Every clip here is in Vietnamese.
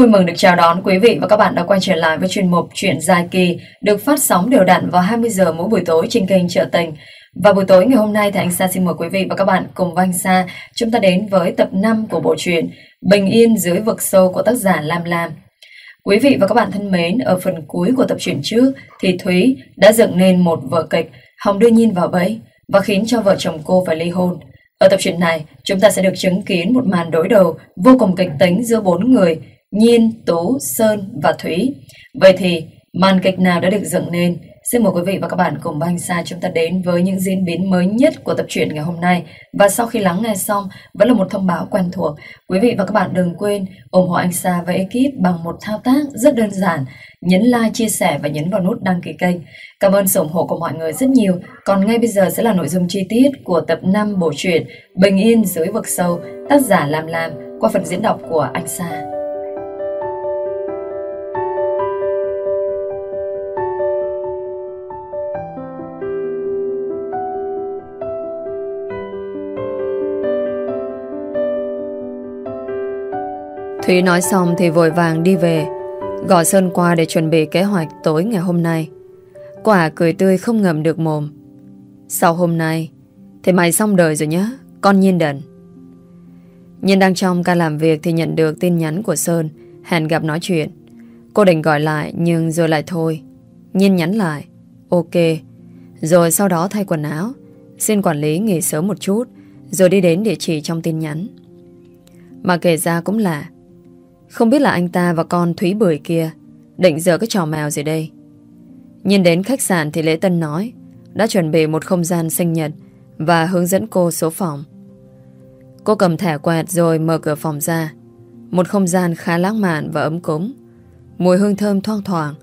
vui mừng được chào đón quý vị và các bạn đã quay trở lại với chuyên mục Chuyện dài kỳ được phát sóng đều đặn vào 20 giờ mỗi buổi tối trên kênh Trợ Tình. Và buổi tối ngày hôm nay thì anh Sa xin mời quý vị và các bạn cùng với anh Sa chúng ta đến với tập 5 của bộ truyện Bình Yên dưới vực sâu của tác giả Lam Lam. Quý vị và các bạn thân mến, ở phần cuối của tập truyện trước thì Thúy đã dựng nên một vở kịch Hồng đưa Nhiên vào bẫy và khiến cho vợ chồng cô phải ly hôn. Ở tập truyện này, chúng ta sẽ được chứng kiến một màn đối đầu vô cùng kịch tính giữa bốn người Nhiên, Tú, Sơn và Thúy. Vậy thì, màn kịch nào đã được dựng nên? Xin mời quý vị và các bạn cùng Banh Sa chúng ta đến với những diễn biến mới nhất của tập truyện ngày hôm nay. Và sau khi lắng nghe xong, vẫn là một thông báo quen thuộc. Quý vị và các bạn đừng quên ủng hộ anh Sa và ekip bằng một thao tác rất đơn giản. Nhấn like, chia sẻ và nhấn vào nút đăng ký kênh. Cảm ơn sự ủng hộ của mọi người rất nhiều. Còn ngay bây giờ sẽ là nội dung chi tiết của tập 5 bộ truyện Bình Yên dưới vực sâu, tác giả Lam Lam qua phần diễn đọc của anh Sa. Thúy nói xong thì vội vàng đi về Gọi Sơn qua để chuẩn bị kế hoạch tối ngày hôm nay. Quả cười tươi không ngầm được mồm. Sau hôm nay, Thì mày xong đời rồi nhá, Con nhiên đần. Nhiên đang trong ca làm việc Thì nhận được tin nhắn của Sơn, Hẹn gặp nói chuyện. Cô định gọi lại nhưng rồi lại thôi. Nhiên nhắn lại, Ok, Rồi sau đó thay quần áo, Xin quản lý nghỉ sớm một chút, Rồi đi đến địa chỉ trong tin nhắn. Mà kể ra cũng là không biết là anh ta và con Thúy Bưởi kia định giờ cái trò mèo gì đây. Nhìn đến khách sạn thì Lễ Tân nói, đã chuẩn bị một không gian sinh nhật và hướng dẫn cô số phòng. Cô cầm thẻ quẹt rồi mở cửa phòng ra. Một không gian khá lãng mạn và ấm cúng. Mùi hương thơm thoang thoảng.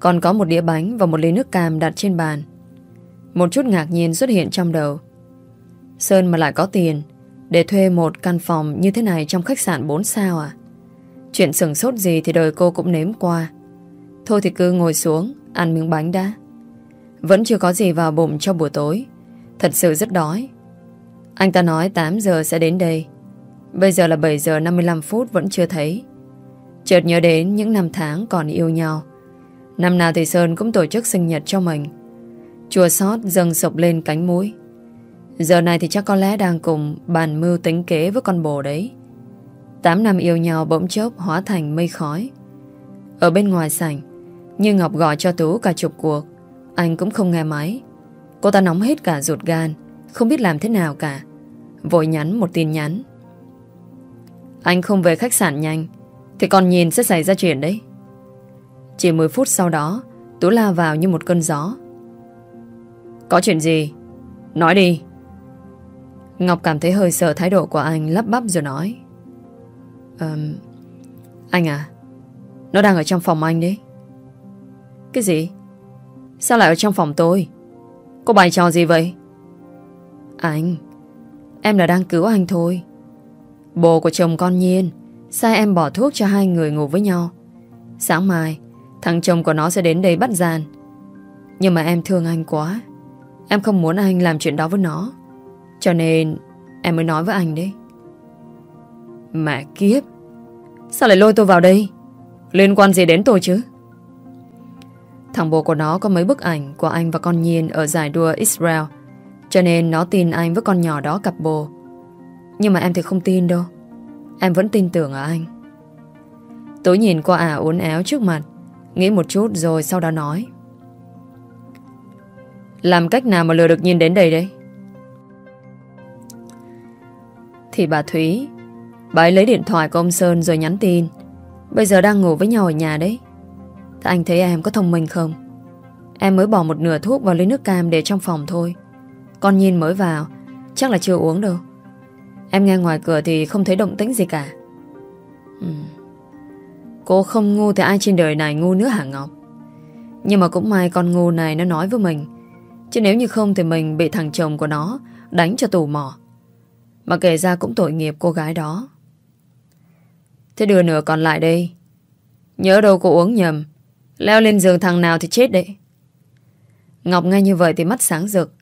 Còn có một đĩa bánh và một ly nước cam đặt trên bàn. Một chút ngạc nhiên xuất hiện trong đầu. Sơn mà lại có tiền để thuê một căn phòng như thế này trong khách sạn 4 sao à? Chuyện sừng sốt gì thì đời cô cũng nếm qua. Thôi thì cứ ngồi xuống, Ăn miếng bánh đã. Vẫn chưa có gì vào bụng cho buổi tối. Thật sự rất đói. Anh ta nói 8 giờ sẽ đến đây. Bây giờ là 7 giờ 55 phút Vẫn chưa thấy. Chợt nhớ đến những năm tháng còn yêu nhau. Năm nào thì Sơn cũng tổ chức sinh nhật cho mình. Chùa sót dâng sụp lên cánh mũi. Giờ này thì chắc có lẽ đang cùng bàn mưu tính kế với con bồ đấy. 8 năm yêu nhau bỗng chốc hóa thành mây khói. Ở bên ngoài sảnh, Như Ngọc gọi cho Tú cả chục cuộc. Anh cũng không nghe máy. Cô ta nóng hết cả ruột gan, không biết làm thế nào cả. Vội nhắn một tin nhắn. Anh không về khách sạn nhanh, thì còn nhìn sẽ xảy ra chuyện đấy. Chỉ 10 phút sau đó, Tú la vào như một cơn gió. Có chuyện gì? Nói đi. Ngọc cảm thấy hơi sợ thái độ của anh lắp bắp rồi nói. Um, anh à Nó đang ở trong phòng anh đấy. Cái gì? Sao lại ở trong phòng tôi? Có bài trò gì vậy? Anh Em là đang cứu anh thôi. Bồ của chồng con Nhiên Sai em bỏ thuốc cho hai người ngủ với nhau. Sáng mai Thằng chồng của nó sẽ đến đây bắt gian Nhưng mà em thương anh quá. Em không muốn anh làm chuyện đó với nó. Cho nên Em mới nói với anh đấy. Mẹ kiếp. Sao lại lôi tôi vào đây? Liên quan gì đến tôi chứ? Thằng bố của nó có mấy bức ảnh Của anh và con Nhiên ở giải đua Israel, Cho nên nó tin anh với con nhỏ đó cặp bồ. Nhưng mà em thì không tin đâu. Em vẫn tin tưởng ở anh. Tôi nhìn qua ả uốn éo trước mặt, Nghĩ một chút rồi sau đó nói. Làm cách nào mà lừa được Nhiên đến đây đấy? Thì bà Thúy Bà ấy lấy điện thoại của ông Sơn rồi nhắn tin. Bây giờ đang ngủ với nhau ở nhà đấy. Thế anh thấy em có thông minh không? Em mới bỏ một nửa thuốc vào lấy nước cam để trong phòng thôi. Con nhìn mới vào, Chắc là chưa uống đâu. Em nghe ngoài cửa thì không thấy động tĩnh gì cả. Ừ. Cô không ngu thì ai trên đời này ngu nữa hả Ngọc? Nhưng mà cũng may con ngu này nó nói với mình. Chứ nếu như không thì mình bị thằng chồng của nó Đánh cho tù mỏ Mà kể ra cũng tội nghiệp cô gái đó. Thế đưa nửa còn lại đây Nhớ đâu cô uống nhầm Leo lên giường thằng nào thì chết đấy Ngọc nghe như vậy thì mắt sáng rực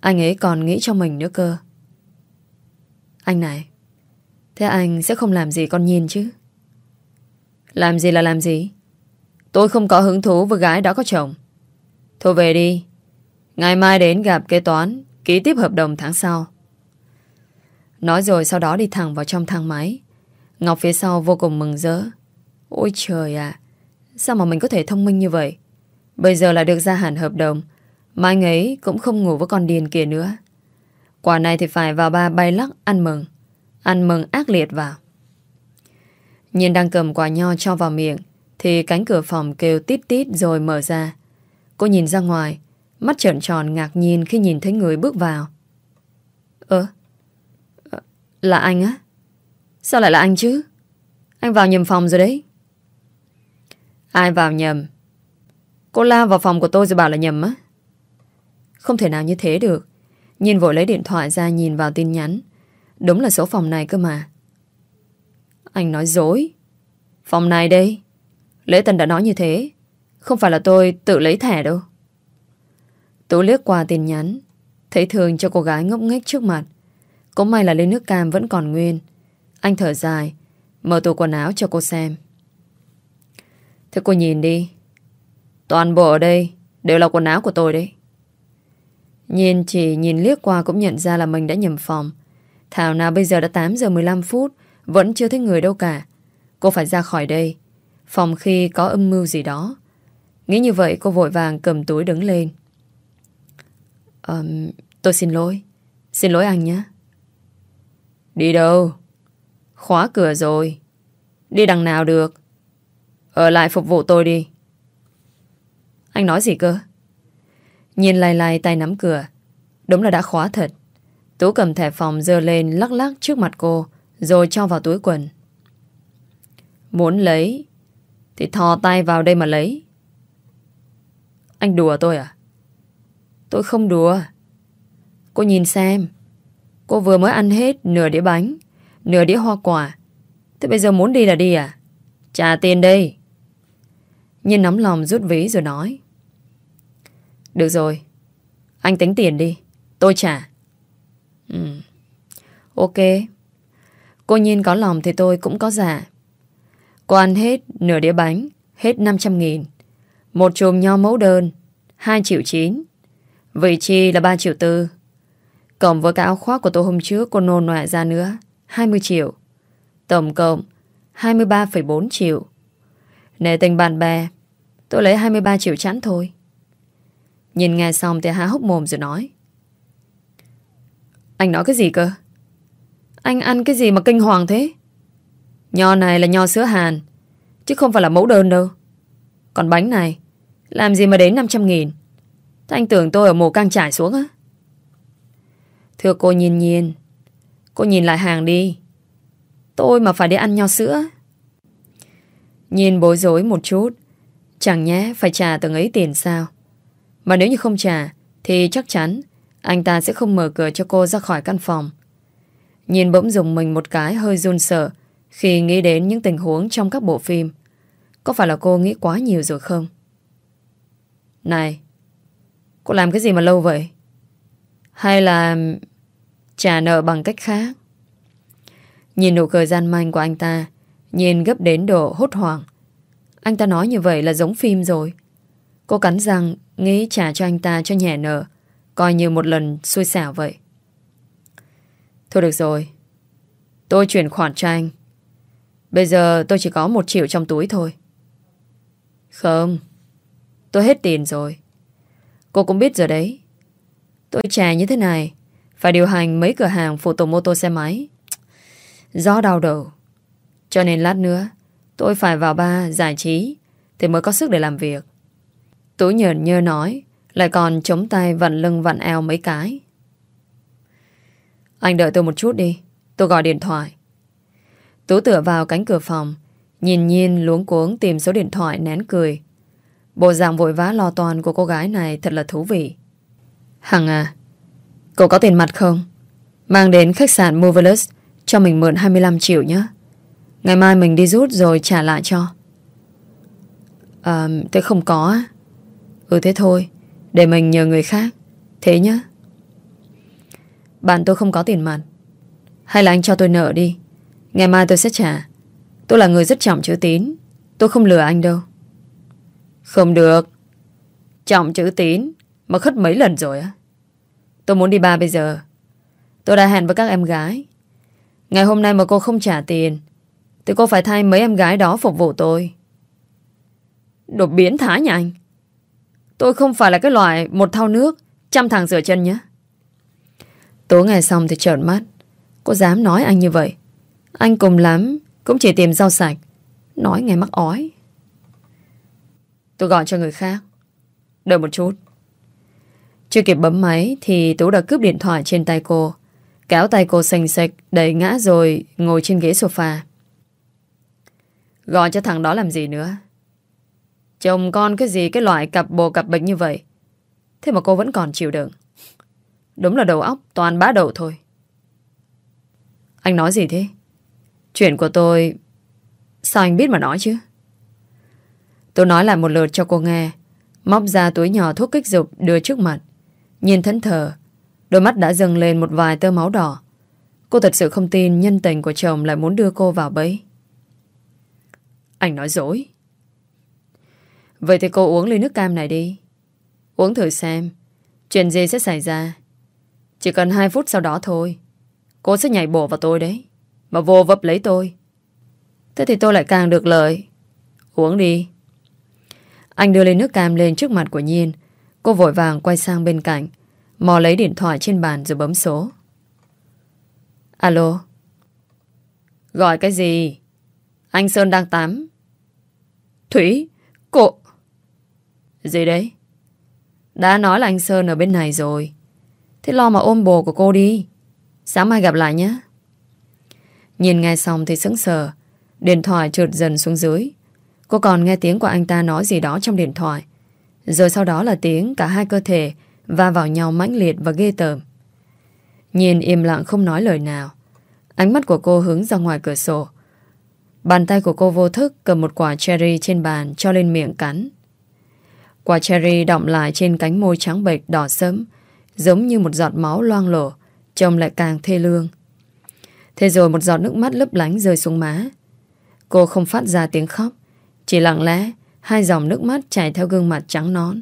Anh ấy còn nghĩ cho mình nữa cơ Anh này Thế anh sẽ không làm gì con nhìn chứ Làm gì là làm gì? Tôi không có hứng thú với gái đã có chồng. Thôi về đi. Ngày mai đến gặp kế toán, ký tiếp hợp đồng tháng sau. Nói rồi sau đó đi thẳng vào trong thang máy. Ngọc phía sau vô cùng mừng rỡ. Ôi trời ạ, sao mà mình có thể thông minh như vậy? Bây giờ là được gia hạn hợp đồng, mà anh ấy cũng không ngủ với con điền kia nữa. Quả này thì phải vào ba bay lắc ăn mừng. Ăn mừng ác liệt vào. Nhìn đang cầm quả nho cho vào miệng, thì cánh cửa phòng kêu tít tít rồi mở ra. Cô nhìn ra ngoài, mắt trợn tròn ngạc nhiên khi nhìn thấy người bước vào. Ơ? Ờ, là anh á? Sao lại là anh chứ? Anh vào nhầm phòng rồi đấy. Ai vào nhầm? Cô la vào phòng của tôi rồi bảo là nhầm á. Không thể nào như thế được. Nhìn vội lấy điện thoại ra nhìn vào tin nhắn. Đúng là số phòng này cơ mà. Anh nói dối. Phòng này đây. Lễ Tân đã nói như thế. Không phải là tôi tự lấy thẻ đâu. Tú liếc qua tin nhắn. Thấy thường cho cô gái ngốc nghếch trước mặt. Cũng may là ly nước cam vẫn còn nguyên. Anh thở dài. Mở tủ quần áo cho cô xem. Thế cô nhìn đi. Toàn bộ ở đây đều là quần áo của tôi đấy. Nhìn chỉ nhìn liếc qua cũng nhận ra là mình đã nhầm phòng. Thảo nào bây giờ đã 8 giờ 15 phút vẫn chưa thấy người đâu cả. Cô phải ra khỏi đây. Phòng khi có âm mưu gì đó. Nghĩ như vậy cô vội vàng cầm túi đứng lên. Um, tôi xin lỗi. Xin lỗi anh nhé. Đi đâu? Khóa cửa rồi. Đi đằng nào được? Ở lại phục vụ tôi đi. Anh nói gì cơ? Nhìn lay lay tay nắm cửa. Đúng là đã khóa thật. Tú cầm thẻ phòng dơ lên lắc lắc trước mặt cô rồi cho vào túi quần. Muốn lấy thì thò tay vào đây mà lấy. Anh đùa tôi à? Tôi không đùa. Cô nhìn xem. Cô vừa mới ăn hết nửa đĩa bánh, nửa đĩa hoa quả. Thế bây giờ muốn đi là đi à? Trả tiền đây. Nhiên nắm lòng rút ví rồi nói. Được rồi. Anh tính tiền đi. Tôi trả. Ừ. Ok. Cô Nhiên có lòng thì tôi cũng có giả. Cô ăn hết nửa đĩa bánh, hết 500 nghìn. Một chùm nho mẫu đơn, 2 triệu 9. Vị chi là 3 triệu 4. Cộng với cái áo khoác của tôi hôm trước cô nôn nọa ra nữa, 20 triệu. Tổng cộng 23,4 triệu. Nể tình bạn bè, tôi lấy 23 triệu chắn thôi. Nhìn nghe xong thì há hốc mồm rồi nói. Anh nói cái gì cơ? Anh ăn cái gì mà kinh hoàng thế? Nho này là nho sữa hàn, chứ không phải là mẫu đơn đâu. Còn bánh này, làm gì mà đến 500 nghìn? Thế anh tưởng tôi ở mồ căng trải xuống á? Thưa cô nhìn nhìn, cô nhìn lại hàng đi. Tôi mà phải đi ăn nho sữa. Nhìn bối rối một chút, chẳng nhé phải trả từng ấy tiền sao? Mà nếu như không trả, thì chắc chắn anh ta sẽ không mở cửa cho cô ra khỏi căn phòng. Nhìn bỗng dùng mình một cái hơi run sợ khi nghĩ đến những tình huống trong các bộ phim. Có phải là cô nghĩ quá nhiều rồi không? Này, cô làm cái gì mà lâu vậy? Hay là trả nợ bằng cách khác? Nhìn nụ cười gian manh của anh ta, nhìn gấp đến độ hốt hoảng. Anh ta nói như vậy là giống phim rồi. Cô cắn răng, nghĩ trả cho anh ta cho nhẹ nợ, coi như một lần xui xẻo vậy. Thôi được rồi, tôi chuyển khoản cho anh. Bây giờ tôi chỉ có một triệu trong túi thôi. Không, tôi hết tiền rồi. Cô cũng biết rồi đấy. Tôi trả như thế này, phải điều hành mấy cửa hàng phụ tùng mô tô xe máy. Gió đau đầu. Cho nên lát nữa, tôi phải vào ba giải trí thì mới có sức để làm việc. Tú nhờn nhơ nói, lại còn chống tay vặn lưng vặn eo mấy cái. Anh đợi tôi một chút đi, tôi gọi điện thoại. Tú tựa vào cánh cửa phòng Nhìn nhìn luống cuống tìm số điện thoại nén cười Bộ dạng vội vã lo toan của cô gái này Thật là thú vị Hằng à Cậu có tiền mặt không? Mang đến khách sạn Movelous Cho mình mượn 25 triệu nhé. Ngày mai mình đi rút rồi trả lại cho. À thế không có Ừ thế thôi. Để mình nhờ người khác. Thế nhá Bạn tôi không có tiền mặt. Hay là anh cho tôi nợ đi. Ngày mai tôi sẽ trả. Tôi là người rất trọng chữ tín. Tôi không lừa anh đâu. Không được. Trọng chữ tín mà khất mấy lần rồi á. Tôi muốn đi ba bây giờ. Tôi đã hẹn với các em gái. Ngày hôm nay mà cô không trả tiền, thì cô phải thay mấy em gái đó phục vụ tôi. Đồ biến thái nhà anh. Tôi không phải là cái loại một thau nước trăm thằng rửa chân nhé. tối ngày xong thì trợn mắt. Cô dám nói anh như vậy. Anh cùng lắm cũng chỉ tìm rau sạch. Nói nghe mắc ói. Tôi gọi cho người khác. Đợi một chút. Chưa kịp bấm máy thì Tú đã cướp điện thoại trên tay cô. Kéo tay cô sành sạch, đẩy ngã rồi ngồi trên ghế sofa. Gọi cho thằng đó làm gì nữa? Chồng con cái gì cái loại cặp bồ cặp bệnh như vậy. Thế mà cô vẫn còn chịu đựng. Đúng là đầu óc toàn bá đầu thôi. Anh nói gì thế? Chuyện của tôi... Sao anh biết mà nói chứ? Tôi nói lại một lượt cho cô nghe. Móc ra túi nhỏ thuốc kích dục đưa trước mặt. Nhìn thẫn thờ. Đôi mắt đã dâng lên một vài tơ máu đỏ. Cô thật sự không tin nhân tình của chồng lại muốn đưa cô vào bẫy. Anh nói dối. Vậy thì cô uống ly nước cam này đi. Uống thử xem. Chuyện gì sẽ xảy ra. Chỉ cần 2 phút sau đó thôi. Cô sẽ nhảy bổ vào tôi đấy. Mà vô vấp lấy tôi. Thế thì tôi lại càng được lợi. Uống đi. Anh đưa ly nước cam lên trước mặt của Nhiên. Cô vội vàng quay sang bên cạnh. Mò lấy điện thoại trên bàn rồi bấm số. Alo. Gọi cái gì? Anh Sơn đang tắm. Thủy, cô... Gì đấy? Đã nói là anh Sơn ở bên này rồi. Thế lo mà ôm bồ của cô đi. Sáng mai gặp lại nhé. Nhìn nghe xong thì sững sờ. Điện thoại trượt dần xuống dưới. Cô còn nghe tiếng của anh ta nói gì đó trong điện thoại. Rồi sau đó là tiếng cả hai cơ thể va vào nhau mãnh liệt và ghê tởm. Nhìn im lặng không nói lời nào. Ánh mắt của cô hướng ra ngoài cửa sổ. Bàn tay của cô vô thức cầm một quả cherry trên bàn cho lên miệng cắn. Quả cherry động lại trên cánh môi trắng bệch đỏ sớm, giống như một giọt máu loang lổ, trông lại càng thê lương. Thế rồi một giọt nước mắt lấp lánh rơi xuống má. Cô không phát ra tiếng khóc, chỉ lặng lẽ hai dòng nước mắt chảy theo gương mặt trắng nón,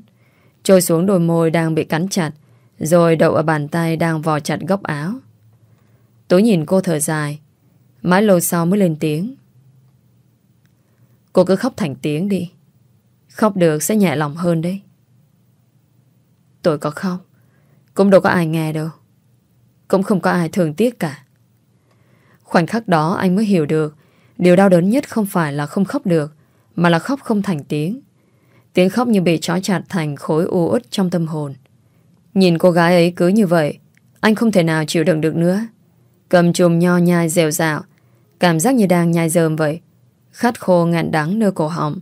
trôi xuống đôi môi đang bị cắn chặt, rồi đậu ở bàn tay đang vò chặt góc áo. Tú nhìn cô thở dài, mãi lâu sau mới lên tiếng. Cô cứ khóc thành tiếng đi. Khóc được sẽ nhẹ lòng hơn đấy. Tôi có khóc, cũng đâu có ai nghe đâu. Cũng không có ai thường tiếc cả. Khoảnh khắc đó anh mới hiểu được điều đau đớn nhất không phải là không khóc được, mà là khóc không thành tiếng. Tiếng khóc như bị trói chặt thành khối u uất trong tâm hồn. Nhìn cô gái ấy cứ như vậy, anh không thể nào chịu đựng được nữa. Cầm chùm nho nhai dèo dạo, cảm giác như đang nhai dơm vậy. Khát khô ngạn đắng nơi cổ họng.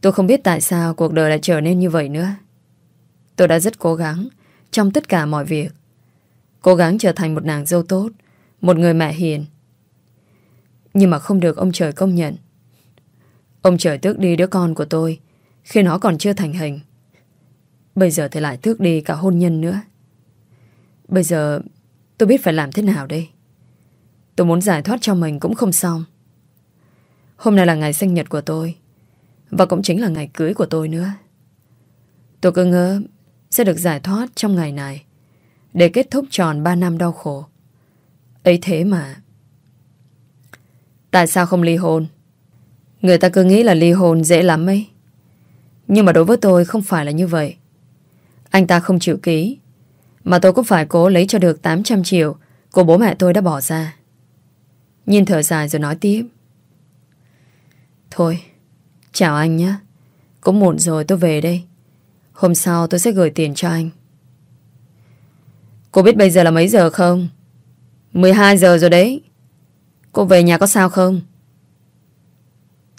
Tôi không biết tại sao cuộc đời lại trở nên như vậy nữa. Tôi đã rất cố gắng trong tất cả mọi việc. Cố gắng trở thành một nàng dâu tốt, một người mẹ hiền. Nhưng mà không được ông trời công nhận. Ông trời tước đi đứa con của tôi khi nó còn chưa thành hình. Bây giờ thì lại tước đi cả hôn nhân nữa. Bây giờ tôi biết phải làm thế nào đây? Tôi muốn giải thoát cho mình cũng không xong. Hôm nay là ngày sinh nhật của tôi. Và cũng chính là ngày cưới của tôi nữa. Tôi cứ ngỡ sẽ được giải thoát trong ngày này, để kết thúc tròn 3 năm đau khổ. ấy thế mà. Tại sao không ly hôn? Người ta cứ nghĩ là ly hôn dễ lắm ấy. Nhưng mà đối với tôi không phải là như vậy. Anh ta không chịu ký. Mà tôi cũng phải cố lấy cho được 800 triệu của bố mẹ tôi đã bỏ ra. Nhìn thở dài rồi nói tiếp. Thôi, chào anh nhé. Cũng muộn rồi tôi về đây. Hôm sau tôi sẽ gửi tiền cho anh. Cô biết bây giờ là mấy giờ không? 12 giờ rồi đấy. Cô về nhà có sao không?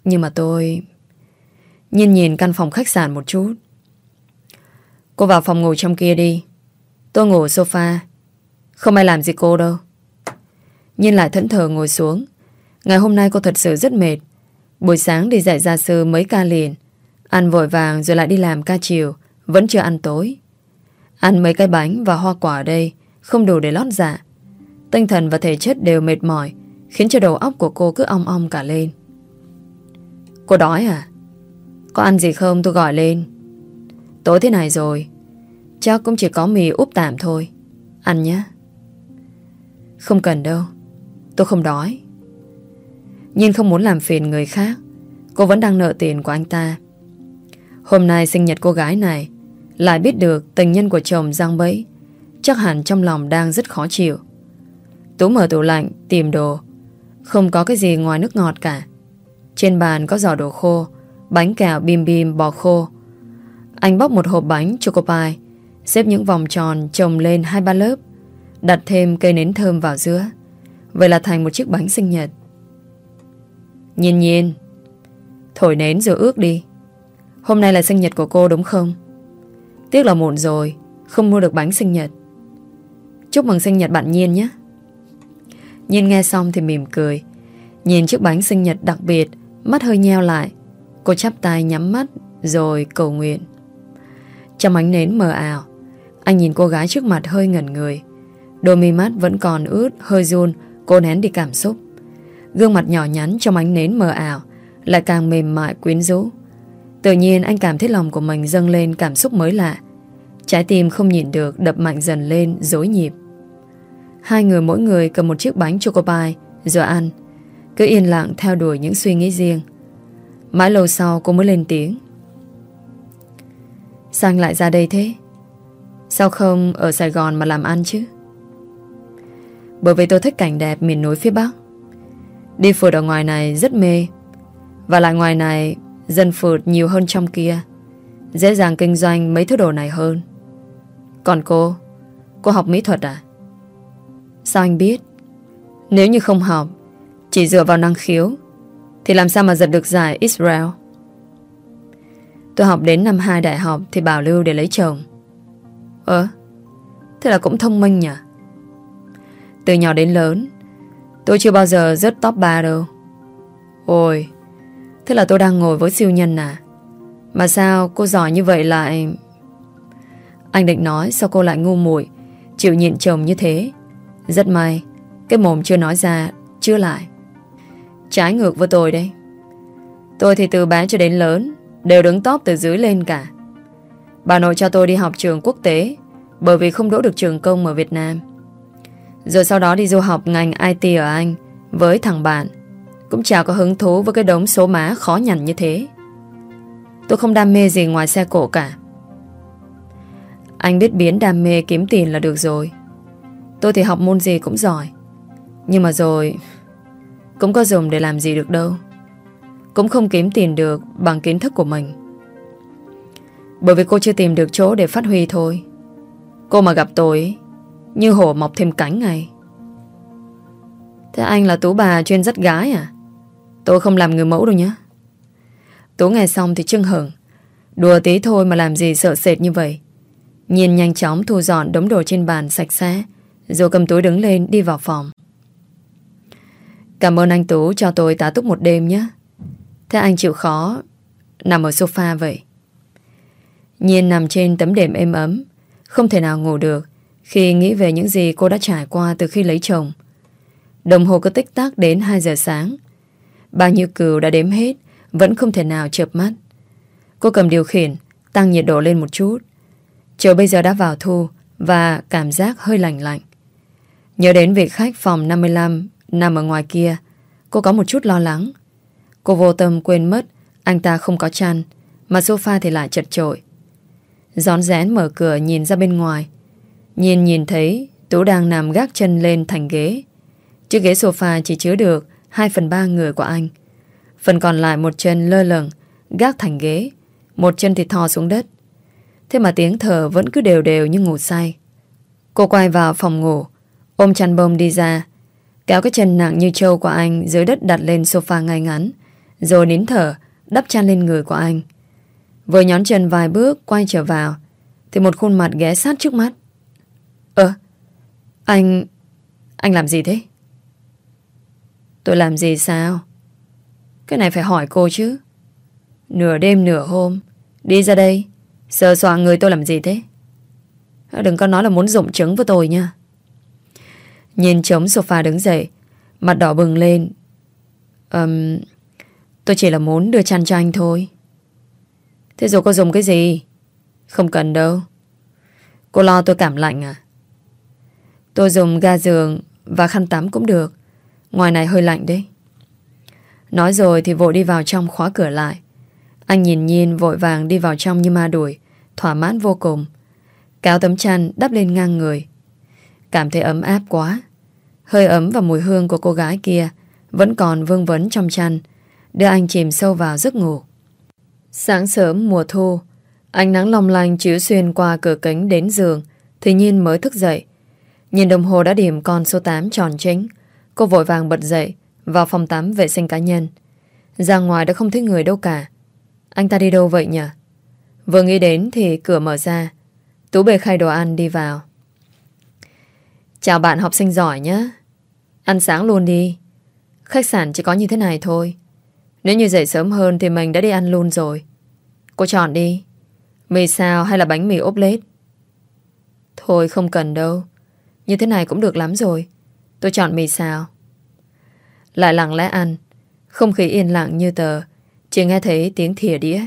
Nhưng mà tôi... Nhìn nhìn căn phòng khách sạn một chút. Cô vào phòng ngủ trong kia đi. Tôi ngủ sofa. Không ai làm gì cô đâu. Nhìn lại thẫn thờ ngồi xuống. Ngày hôm nay cô thật sự rất mệt. Buổi sáng đi dạy gia sư mấy ca liền. Ăn vội vàng rồi lại đi làm ca chiều. Vẫn chưa ăn tối. Ăn mấy cái bánh và hoa quả ở đây không đủ để lót dạ. Tinh thần và thể chất đều mệt mỏi khiến cho đầu óc của cô cứ ong ong cả lên. Cô đói à? Có ăn gì không? Tôi gọi lên. Tối thế này rồi. Chắc cũng chỉ có mì úp tạm thôi. Ăn nhé. Không cần đâu. Tôi không đói. Nhưng không muốn làm phiền người khác. Cô vẫn đang nợ tiền của anh ta. Hôm nay sinh nhật cô gái này, Lại biết được tình nhân của chồng Giang Bẫy Chắc hẳn trong lòng đang rất khó chịu. Tú mở tủ lạnh, Tìm đồ. Không có cái gì ngoài nước ngọt cả. Trên bàn có giỏ đồ khô, Bánh kẹo bim bim bò khô. Anh bóc một hộp bánh choco pie, Xếp những vòng tròn trồng lên hai ba lớp, Đặt thêm cây nến thơm vào giữa. Vậy là thành một chiếc bánh sinh nhật. Nhìn nhìn Thổi nến rồi ước đi. Hôm nay là sinh nhật của cô đúng không? Tiếc là muộn rồi, Không mua được bánh sinh nhật. Chúc mừng sinh nhật bạn Nhiên nhé. Nhiên nghe xong thì mỉm cười. Nhìn chiếc bánh sinh nhật đặc biệt, Mắt hơi nheo lại. Cô chắp tay nhắm mắt, Rồi cầu nguyện. Trong ánh nến mờ ảo, Anh nhìn cô gái trước mặt hơi ngẩn người. Đôi mi mắt vẫn còn ướt, Hơi run, Cô nén đi cảm xúc. Gương mặt nhỏ nhắn trong ánh nến mờ ảo Lại càng mềm mại quyến rũ. Tự nhiên anh cảm thấy lòng của mình dâng lên cảm xúc mới lạ. Trái tim không nhìn được đập mạnh dần lên, dối nhịp. Hai người mỗi người cầm một chiếc bánh choco Rồi ăn. Cứ yên lặng theo đuổi những suy nghĩ riêng. Mãi lâu sau cô mới lên tiếng. Sao anh lại ra đây thế? Sao không ở Sài Gòn mà làm ăn chứ? Bởi vì tôi thích cảnh đẹp miền núi phía Bắc. Đi phượt ở ngoài này rất mê. Và lại ngoài này, Dân phượt nhiều hơn trong kia. Dễ dàng kinh doanh mấy thứ đồ này hơn. Còn cô? Cô học mỹ thuật à? Sao anh biết? Nếu như không học Chỉ dựa vào năng khiếu, thì làm sao mà giật được giải Israel? Tôi học đến năm 2 đại học Thì bảo lưu để lấy chồng. Ơ, Thế là cũng thông minh nhỉ? Từ nhỏ đến lớn, Tôi chưa bao giờ rớt top 3 đâu. Ôi, Thế là tôi đang ngồi với siêu nhân à? Mà sao cô giỏi như vậy lại Anh định nói Sao cô lại ngu muội, Chịu nhịn chồng như thế? Rất may, Cái mồm chưa nói ra, Chưa lại. Trái ngược với tôi đây Tôi thì từ bé cho đến lớn, Đều đứng top từ dưới lên cả. Bà nội cho tôi đi học trường quốc tế, Bởi vì không đỗ được trường công ở Việt Nam. Rồi sau đó đi du học ngành IT ở Anh Với thằng bạn. Cũng chả có hứng thú với cái đống số má khó nhằn như thế. Tôi không đam mê gì ngoài xe cổ cả. Anh biết biến đam mê kiếm tiền là được rồi. Tôi thì học môn gì cũng giỏi. Nhưng mà rồi, cũng có dùng để làm gì được đâu. Cũng không kiếm tiền được Bằng kiến thức của mình. Bởi vì cô chưa tìm được chỗ để phát huy thôi. Cô mà gặp tôi, Như hổ mọc thêm cánh ngay Thế anh là tú bà chuyên dắt gái à? Tôi không làm người mẫu đâu nhé Tú nghe xong thì chưng hưởng Đùa tí thôi mà làm gì sợ sệt như vậy. Nhìn nhanh chóng thu dọn đống đồ trên bàn sạch sẽ. Rồi cầm túi đứng lên đi vào phòng Cảm ơn anh Tú cho tôi tá túc một đêm nhé. Thế anh chịu khó nằm ở sofa vậy. Nhiên nằm trên tấm đệm êm ấm, không thể nào ngủ được khi nghĩ về những gì cô đã trải qua từ khi lấy chồng. Đồng hồ cứ tích tắc đến 2 giờ sáng. Bao nhiêu cừu đã đếm hết, vẫn không thể nào chợp mắt. Cô cầm điều khiển, tăng nhiệt độ lên một chút. Trời bây giờ đã vào thu và cảm giác hơi lạnh lạnh. Nhớ đến vị khách phòng 55 Nằm ở ngoài kia, Cô có một chút lo lắng. Cô vô tâm quên mất, Anh ta không có chăn, Mà sofa thì lại chật trội Gión rén mở cửa nhìn ra bên ngoài. Nhìn nhìn thấy Tú đang nằm gác chân lên thành ghế. Chiếc ghế sofa chỉ chứa được 2 phần 3 người của anh. Phần còn lại một chân lơ lửng, Gác thành ghế, Một chân thì thò xuống đất. Thế mà tiếng thở vẫn cứ đều đều như ngủ say. Cô quay vào phòng ngủ Ôm chăn bông đi ra Kéo cái chân nặng như trâu của anh dưới đất đặt lên sofa ngay ngắn. Rồi nín thở, đắp chăn lên người của anh. Vừa nhón chân vài bước quay trở vào thì một khuôn mặt ghé sát trước mắt. Ơ, anh... anh làm gì thế? Tôi làm gì sao? Cái này phải hỏi cô chứ. Nửa đêm nửa hôm, đi ra đây, sờ soạn người tôi làm gì thế? Đừng có nói là muốn dụng trứng với tôi nha. Nhìn chống sofa đứng dậy Mặt đỏ bừng lên. Um, Tôi chỉ là muốn đưa chăn cho anh thôi. Thế rồi cô dùng cái gì Không cần đâu. Cô lo tôi cảm lạnh à? Tôi dùng ga giường Và khăn tắm cũng được. Ngoài này hơi lạnh đấy. Nói rồi thì vội đi vào trong khóa cửa lại. Anh nhìn nhìn vội vàng đi vào trong như ma đuổi Thỏa mãn vô cùng. Cáo tấm chăn đắp lên ngang người. Cảm thấy ấm áp quá. Hơi ấm và mùi hương của cô gái kia, Vẫn còn vương vấn trong chăn, Đưa anh chìm sâu vào giấc ngủ. Sáng sớm mùa thu, Ánh nắng long lanh chiếu xuyên qua cửa kính đến giường, Thì nhiên mới thức dậy. Nhìn đồng hồ đã điểm con số 8 tròn chính, Cô vội vàng bật dậy, Vào phòng tắm vệ sinh cá nhân. Ra ngoài đã không thấy người đâu cả. Anh ta đi đâu vậy nhỉ? Vừa nghĩ đến thì cửa mở ra. Tú bề khay đồ ăn đi vào. Chào bạn học sinh giỏi nhé. Ăn sáng luôn đi. Khách sạn chỉ có như thế này thôi. Nếu như dậy sớm hơn Thì mình đã đi ăn luôn rồi. Cô chọn đi. Mì xào hay là bánh mì ốp lết? Thôi, không cần đâu. Như thế này cũng được lắm rồi. Tôi chọn mì xào. Lại lặng lẽ ăn. Không khí yên lặng như tờ. Chỉ nghe thấy tiếng thìa đĩa.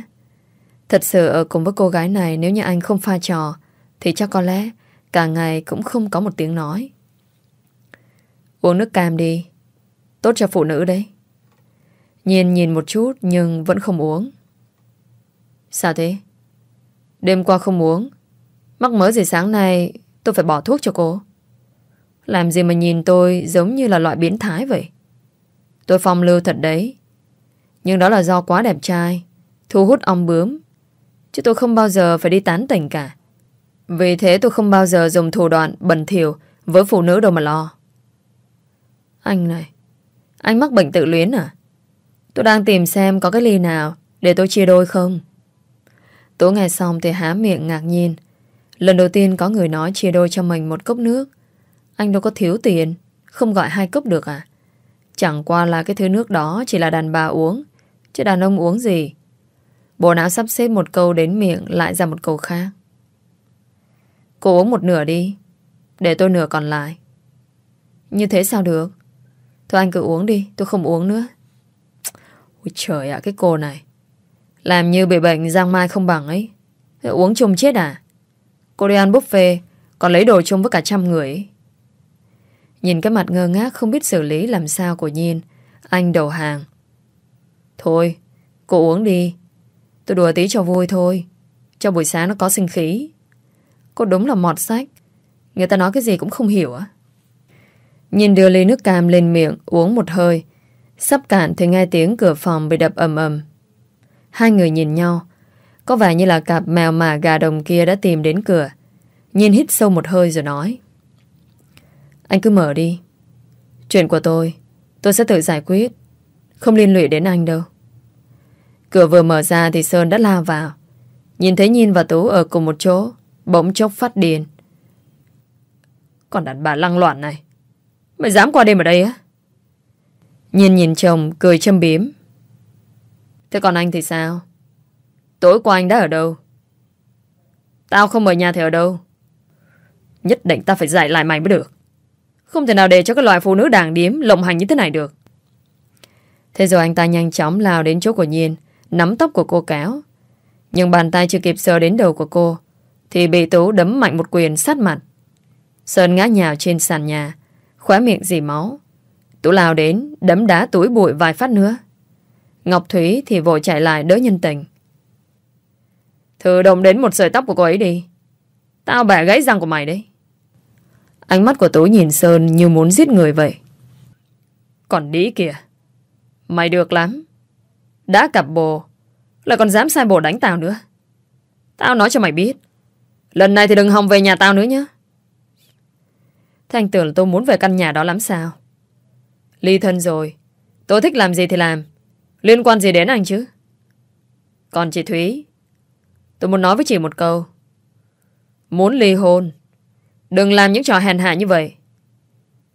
Thật sự ở cùng với cô gái này, Nếu như anh không pha trò, Thì chắc có lẽ cả ngày cũng không có một tiếng nói. Uống nước cam đi. Tốt cho phụ nữ đấy. Nhìn nhìn một chút Nhưng vẫn không uống. Sao thế? Đêm qua không uống. Mắc mớ gì sáng nay tôi phải bỏ thuốc cho cô? Làm gì mà nhìn tôi Giống như là loại biến thái vậy? Tôi phong lưu thật đấy. Nhưng đó là do quá đẹp trai, Thu hút ong bướm. Chứ tôi không bao giờ phải đi tán tỉnh cả. Vì thế tôi không bao giờ dùng thủ đoạn bẩn thỉu Với phụ nữ đâu mà lo. Anh này, Anh mắc bệnh tự luyến à? Tôi đang tìm xem có cái ly nào Để tôi chia đôi không. Tố nghe xong thì há miệng ngạc nhiên. Lần đầu tiên có người nói chia đôi cho mình một cốc nước. Anh đâu có thiếu tiền, Không gọi hai cốc được à? Chẳng qua là cái thứ nước đó Chỉ là đàn bà uống, Chứ đàn ông uống gì? Bộ não sắp xếp một câu đến miệng Lại ra một câu khác. Cô uống một nửa đi, Để tôi nửa còn lại. Như thế sao được? Thôi anh cứ uống đi, tôi không uống nữa. Ôi trời ạ, cái cô này. Làm như bị bệnh giang mai không bằng ấy. Thế Uống chung chết à? Cô đi ăn buffet, Còn lấy đồ chung với cả trăm người ấy. Nhìn cái mặt ngơ ngác, không biết xử lý làm sao của Nhiên. Anh đầu hàng. Thôi, Cô uống đi. Tôi đùa tí cho vui thôi. Cho buổi sáng nó có sinh khí. Cô đúng là mọt sách. Người ta nói cái gì cũng không hiểu á Nhìn đưa ly nước cam lên miệng, Uống một hơi. Sắp cạn thì nghe tiếng cửa phòng bị đập ầm ầm. Hai người nhìn nhau. Có vẻ như là cặp mèo mà gà đồng kia đã tìm đến cửa. Nhìn hít sâu một hơi rồi nói. Anh cứ mở đi. Chuyện của tôi Tôi sẽ tự giải quyết. Không liên lụy đến anh đâu. Cửa vừa mở ra thì Sơn đã lao vào. Nhìn thấy Nhìn và Tú ở cùng một chỗ, Bỗng chốc phát điên. Còn đàn bà lăng loạn này. Mày dám qua đêm ở đây á Nhìn nhìn chồng cười châm biếm Thế còn anh thì sao? Tối qua anh đã ở đâu? Tao không ở nhà thì ở đâu? Nhất định tao phải dạy lại mày mới được. Không thể nào để cho cái loại phụ nữ đàng điếm lộng hành như thế này được. Thế rồi anh ta nhanh chóng lao đến chỗ của Nhiên, nắm tóc của cô cáo. Nhưng bàn tay chưa kịp sờ đến đầu của cô, thì bị Tú đấm mạnh một quyền sát mặt. Sơn ngã nhào trên sàn nhà, khóe miệng dì máu. Tú lao đến, đấm đá túi bụi vài phát nữa. Ngọc Thúy thì vội chạy lại đỡ nhân tình. Thử động đến một sợi tóc của cô ấy đi. Tao bẻ gãy răng của mày đấy. Ánh mắt của Tú nhìn Sơn như muốn giết người vậy. Còn đĩ kìa. Mày được lắm. Đã cặp bồ. Lại còn dám sai bồ đánh tao nữa. Tao nói cho mày biết. Lần này thì đừng hòng về nhà tao nữa nhé. Thanh tưởng là tôi muốn về căn nhà đó lắm sao? Ly thân rồi. Tôi thích làm gì thì làm. Liên quan gì đến anh chứ? Còn chị Thúy, tôi muốn nói với chị một câu. Muốn ly hôn, đừng làm những trò hèn hạ như vậy.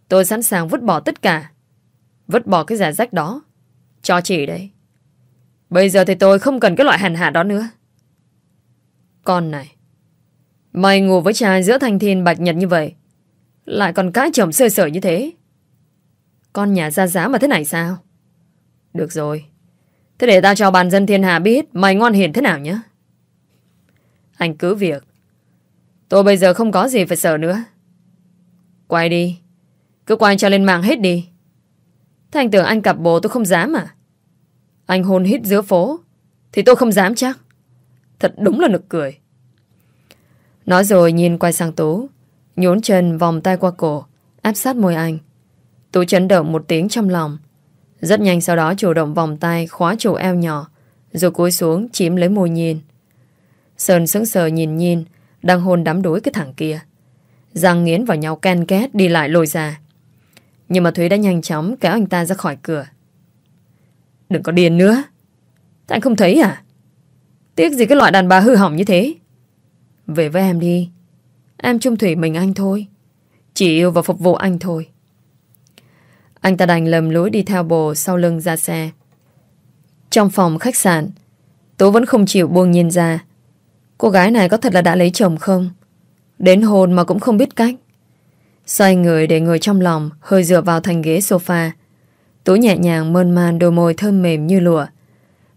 Tôi sẵn sàng vứt bỏ tất cả. Vứt bỏ cái giả rách đó. Cho chị đấy. Bây giờ thì tôi không cần cái loại hèn hạ đó nữa. Con này, mày ngủ với trai giữa thanh thiên bạch nhật như vậy. Lại còn cái chồng sơ sở như thế. Con nhà ra giá mà thế này sao? Được rồi. Thế để tao cho bàn dân thiên hạ biết mày ngoan hiền thế nào nhé. Anh cứ việc. Tôi bây giờ không có gì phải sợ nữa. Quay đi. Cứ quay cho lên mạng hết đi. Thế anh tưởng anh cặp bồ tôi không dám à? Anh hôn hít giữa phố, thì tôi không dám chắc. Thật đúng là nực cười. Nói rồi nhìn quay sang Tú Nhốn chân vòng tay qua cổ, Áp sát môi anh. Tú chấn động một tiếng trong lòng. Rất nhanh sau đó chủ động vòng tay Khóa chủ eo nhỏ, Rồi cúi xuống chiếm lấy môi nhìn. Sơn sững sờ nhìn nhìn, Đang hôn đắm đuối cái thằng kia. Răng nghiến vào nhau can két đi lại lôi ra. Nhưng mà Thúy đã nhanh chóng Kéo anh ta ra khỏi cửa. Đừng có điên nữa. Anh không thấy à? Tiếc gì cái loại đàn bà hư hỏng như thế. Về với em đi. Em chung thủy mình anh thôi. Chỉ yêu và phục vụ anh thôi. Anh ta đành lầm lối đi theo bồ Sau lưng ra xe. Trong phòng khách sạn Tố vẫn không chịu buông nhìn ra. Cô gái này có thật là đã lấy chồng không? Đến hôn mà cũng không biết cách. Xoay người để người trong lòng, Hơi dựa vào thành ghế sofa. Tú nhẹ nhàng mơn man đôi môi thơm mềm như lụa.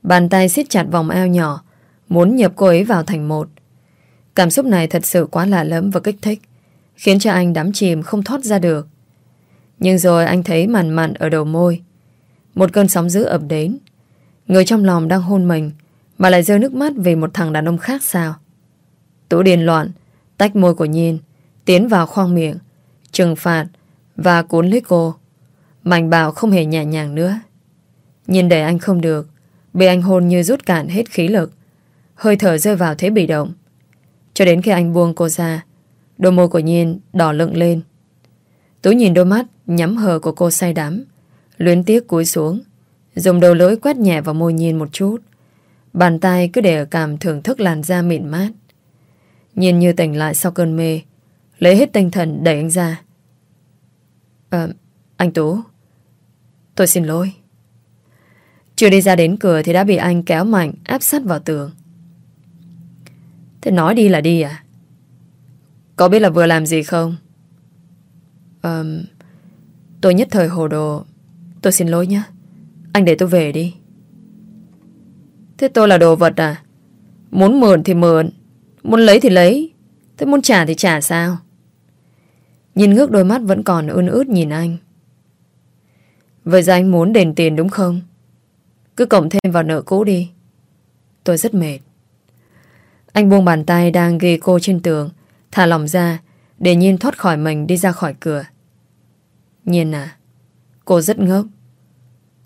Bàn tay siết chặt vòng eo nhỏ, Muốn nhập cô ấy vào thành một. Cảm xúc này thật sự quá lạ lẫm và kích thích, Khiến cho anh đắm chìm không thoát ra được. Nhưng rồi anh thấy màn mặn ở đầu môi, Một cơn sóng dữ ập đến. Người trong lòng đang hôn mình, Mà lại rơi nước mắt vì một thằng đàn ông khác sao? Tú điền loạn, Tách môi của Nhiên, Tiến vào khoang miệng, Trừng phạt Và cuốn lấy cô. Mạnh bảo không hề nhẹ nhàng nữa. Nhìn để anh không được, Bị anh hôn như rút cạn hết khí lực. Hơi thở rơi vào thế bị động cho đến khi anh buông cô ra Đôi môi của Nhiên đỏ lựng lên. Tú nhìn đôi mắt Nhắm hờ của cô say đắm Luyến tiếc cúi xuống Dùng đầu lưỡi quét nhẹ vào môi Nhiên một chút. Bàn tay cứ để ở cảm thưởng thức làn da mịn mát. Nhiên như tỉnh lại sau cơn mê Lấy hết tinh thần đẩy anh ra. Ờ, anh Tú Tôi xin lỗi. Chưa đi ra đến cửa thì đã bị anh kéo mạnh áp sát vào tường. Thế nói đi là đi à? Có biết là vừa làm gì không? Um, tôi nhất thời hồ đồ Tôi xin lỗi nhé Anh để tôi về đi Thế tôi là đồ vật à? Muốn mượn thì mượn Muốn lấy thì lấy Thế muốn trả thì trả sao? Nhìn ngước đôi mắt vẫn còn ươn ướt nhìn anh Vậy ra anh muốn đền tiền đúng không? Cứ cộng thêm vào nợ cũ đi Tôi rất mệt anh buông bàn tay đang ghi cô trên tường, Thả lòng ra, Để Nhiên thoát khỏi mình đi ra khỏi cửa. Nhiên à Cô rất ngốc.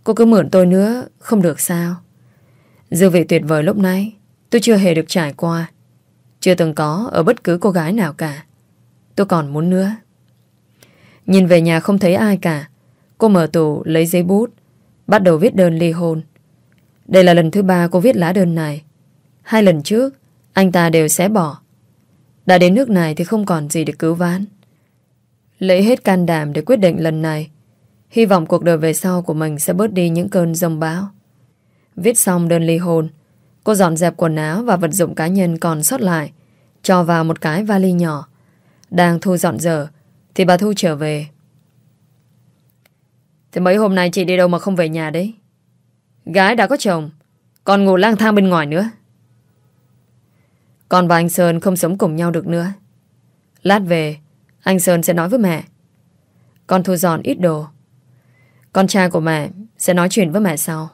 Cô cứ mượn tôi nữa, Không được sao? Dư vị tuyệt vời lúc nãy, Tôi chưa hề được trải qua. Chưa từng có ở bất cứ cô gái nào cả. Tôi còn muốn nữa. Nhìn về nhà không thấy ai cả. Cô mở tủ, lấy giấy bút, Bắt đầu viết đơn ly hôn. Đây là lần thứ ba cô viết lá đơn này. Hai lần trước anh ta đều sẽ bỏ. Đã đến nước này thì không còn gì để cứu ván Lấy hết can đảm để quyết định lần này. Hy vọng cuộc đời về sau của mình Sẽ bớt đi những cơn rông bão. Viết xong đơn ly hôn, Cô dọn dẹp quần áo và vật dụng cá nhân còn sót lại, Cho vào một cái vali nhỏ. Đang thu dọn dở, Thì bà Thu trở về. Thế mấy hôm nay chị đi đâu mà không về nhà đấy? Gái đã có chồng, Còn ngủ lang thang bên ngoài nữa. Con và anh Sơn không sống cùng nhau được nữa. Lát về, Anh Sơn sẽ nói với mẹ. Con thu dọn ít đồ. Con trai của mẹ sẽ nói chuyện với mẹ sau.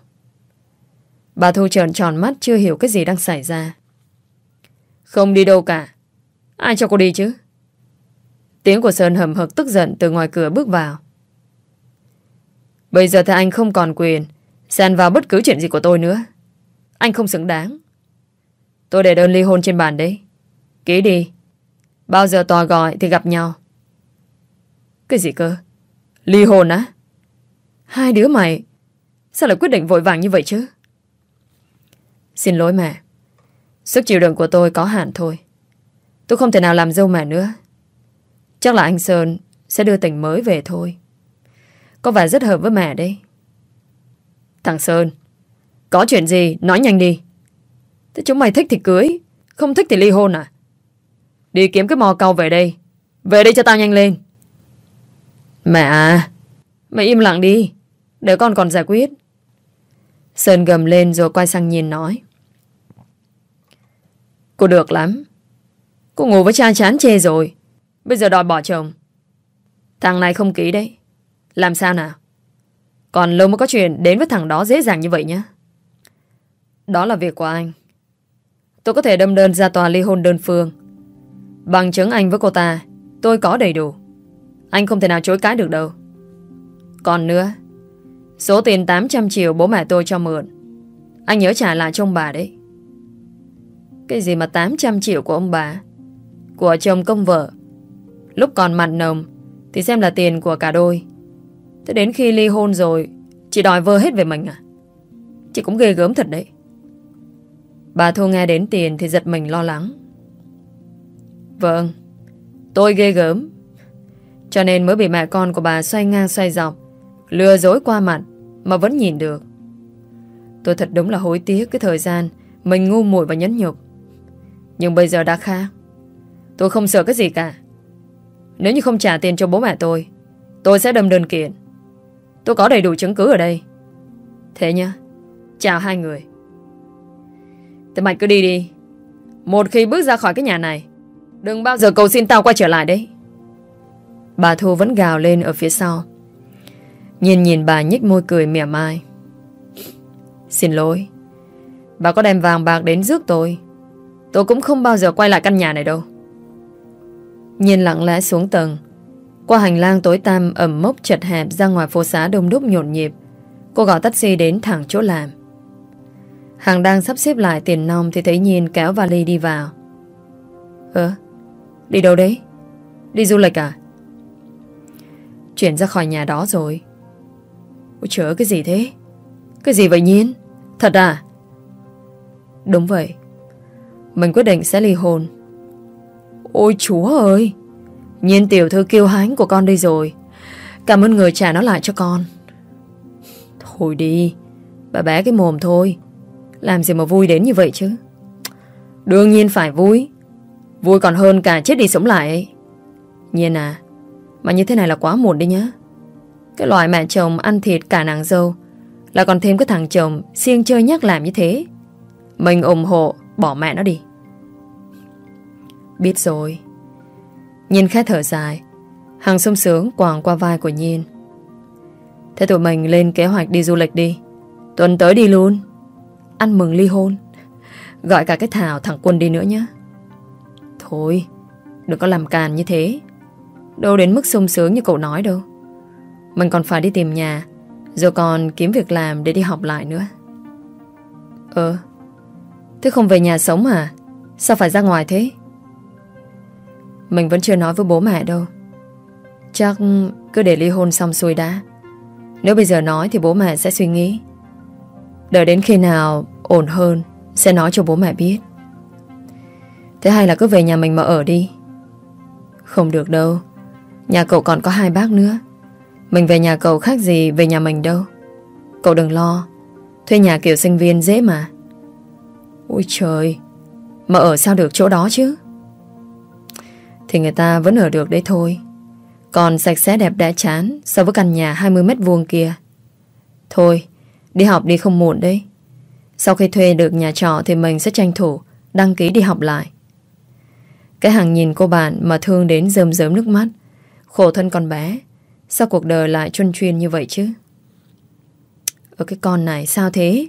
Bà Thu trợn tròn mắt Chưa hiểu cái gì đang xảy ra. Không đi đâu cả. Ai cho cô đi chứ? Tiếng của Sơn hầm hực tức giận từ ngoài cửa bước vào. Bây giờ thì anh không còn quyền xen vào bất cứ chuyện gì của tôi nữa. Anh không xứng đáng. Tôi để đơn ly hôn trên bàn đấy. Ký đi. Bao giờ tòa gọi thì gặp nhau. Cái gì cơ? Ly hôn á? Hai đứa mày, Sao lại quyết định vội vàng như vậy chứ? Xin lỗi mẹ Sức chịu đựng của tôi có hạn thôi Tôi không thể nào làm dâu mẹ nữa Chắc là anh Sơn Sẽ đưa tình mới về thôi có vẻ rất hợp với mẹ đấy Thằng Sơn, Có chuyện gì nói nhanh đi Thế chúng mày thích thì cưới, Không thích thì ly hôn à Đi kiếm cái mò cầu về đây Về đây cho tao nhanh lên Mẹ à Mẹ im lặng đi, Để con còn giải quyết Sơn gầm lên rồi quay sang nhìn nói. Cô được lắm. Cô ngủ với cha chán chê rồi. Bây giờ đòi bỏ chồng. Thằng này không kỹ đấy. Làm sao nào? Còn lâu mới có chuyện đến với thằng đó dễ dàng như vậy nhá. Đó là việc của anh. Tôi có thể đâm đơn ra tòa ly hôn đơn phương. Bằng chứng anh với cô ta, tôi có đầy đủ. Anh không thể nào chối cãi được đâu. Còn nữa, số tiền 800 triệu bố mẹ tôi cho mượn, anh nhớ trả lại cho ông bà đấy. Cái gì mà 800 triệu của ông bà? Của chồng công vợ. Lúc còn mặn nồng thì xem là tiền của cả đôi. Thế đến khi ly hôn rồi, chị đòi vơ hết về mình à? Chị cũng ghê gớm thật đấy. Bà Thu nghe đến tiền thì giật mình lo lắng. Vâng, tôi ghê gớm. Cho nên mới bị mẹ con của bà xoay ngang xoay dọc, lừa dối qua mặt mà vẫn nhìn được. Tôi thật đúng là hối tiếc cái thời gian mình ngu muội và nhẫn nhục. Nhưng bây giờ đã khác. Tôi không sợ cái gì cả. Nếu như không trả tiền cho bố mẹ tôi, tôi sẽ đâm đơn kiện. Tôi có đầy đủ chứng cứ ở đây. Thế nhá. Chào hai người. Thế mày cứ đi đi. Một khi bước ra khỏi cái nhà này, đừng bao giờ cầu xin tao quay trở lại đấy. Bà Thu vẫn gào lên ở phía sau. Nhìn nhìn bà nhích môi cười mỉa mai. Xin lỗi. Bà có đem vàng bạc đến rước tôi. Tôi cũng không bao giờ quay lại căn nhà này đâu. Nhìn lặng lẽ xuống tầng. Qua hành lang tối tăm ẩm mốc chật hẹp ra ngoài phố xá đông đúc nhộn nhịp. Cô gọi taxi đến thẳng chỗ làm. Hằng đang sắp xếp lại tiền nong thì thấy Nhiên kéo vali đi vào. Ơ, đi đâu đấy? Đi du lịch à? Chuyển ra khỏi nhà đó rồi. Ôi trời cái gì thế? Cái gì vậy Nhiên? Thật à? Đúng vậy. Mình quyết định sẽ ly hôn. Ôi chúa ơi! Nhiên tiểu thư kiêu hãnh của con đây rồi. Cảm ơn người trả nó lại cho con. Thôi đi, bà bé cái mồm thôi. Làm gì mà vui đến như vậy chứ? Đương nhiên phải vui. Vui còn hơn cả chết đi sống lại. Ấy. Nhiên à Mà như thế này là quá muộn đi nhá. Cái loại mẹ chồng ăn thịt cả nàng dâu Là còn thêm cái thằng chồng siêng chơi nhắc làm như thế. Mình ủng hộ, Bỏ mẹ nó đi. Biết rồi. Nhiên khẽ thở dài Hằng sung sướng quàng qua vai của Nhiên. Thế tụi mình lên kế hoạch đi du lịch đi. Tuần tới đi luôn. Ăn mừng ly hôn. Gọi cả cái Thảo thằng Quân đi nữa nhé Thôi, Đừng có làm càn như thế. Đâu đến mức sung sướng như cậu nói đâu. Mình còn phải đi tìm nhà, Rồi còn kiếm việc làm để đi học lại nữa. Ờ Thế không về nhà sống à? Sao phải ra ngoài thế? Mình vẫn chưa nói với bố mẹ đâu. Chắc cứ để ly hôn xong xuôi đã. Nếu bây giờ nói thì bố mẹ sẽ suy nghĩ. Đợi đến khi nào ổn hơn, Sẽ nói cho bố mẹ biết. Thế hay là cứ về nhà mình mà ở đi. Không được đâu. Nhà cậu còn có hai bác nữa. Mình về nhà cậu khác gì về nhà mình đâu. Cậu đừng lo. Thuê nhà kiểu sinh viên dễ mà. Ôi trời. Mà ở sao được chỗ đó chứ? Thì người ta vẫn ở được đấy thôi. Còn sạch sẽ đẹp đã chán So với căn nhà 20 mét vuông kia. Thôi Đi học đi không muộn đấy. Sau khi thuê được nhà trọ Thì mình sẽ tranh thủ Đăng ký đi học lại. Cái hàng nhìn cô bạn mà thương đến rơm rớm nước mắt. Khổ thân con bé. Sao cuộc đời lại chuân chuyên như vậy chứ? Ở cái con này sao thế?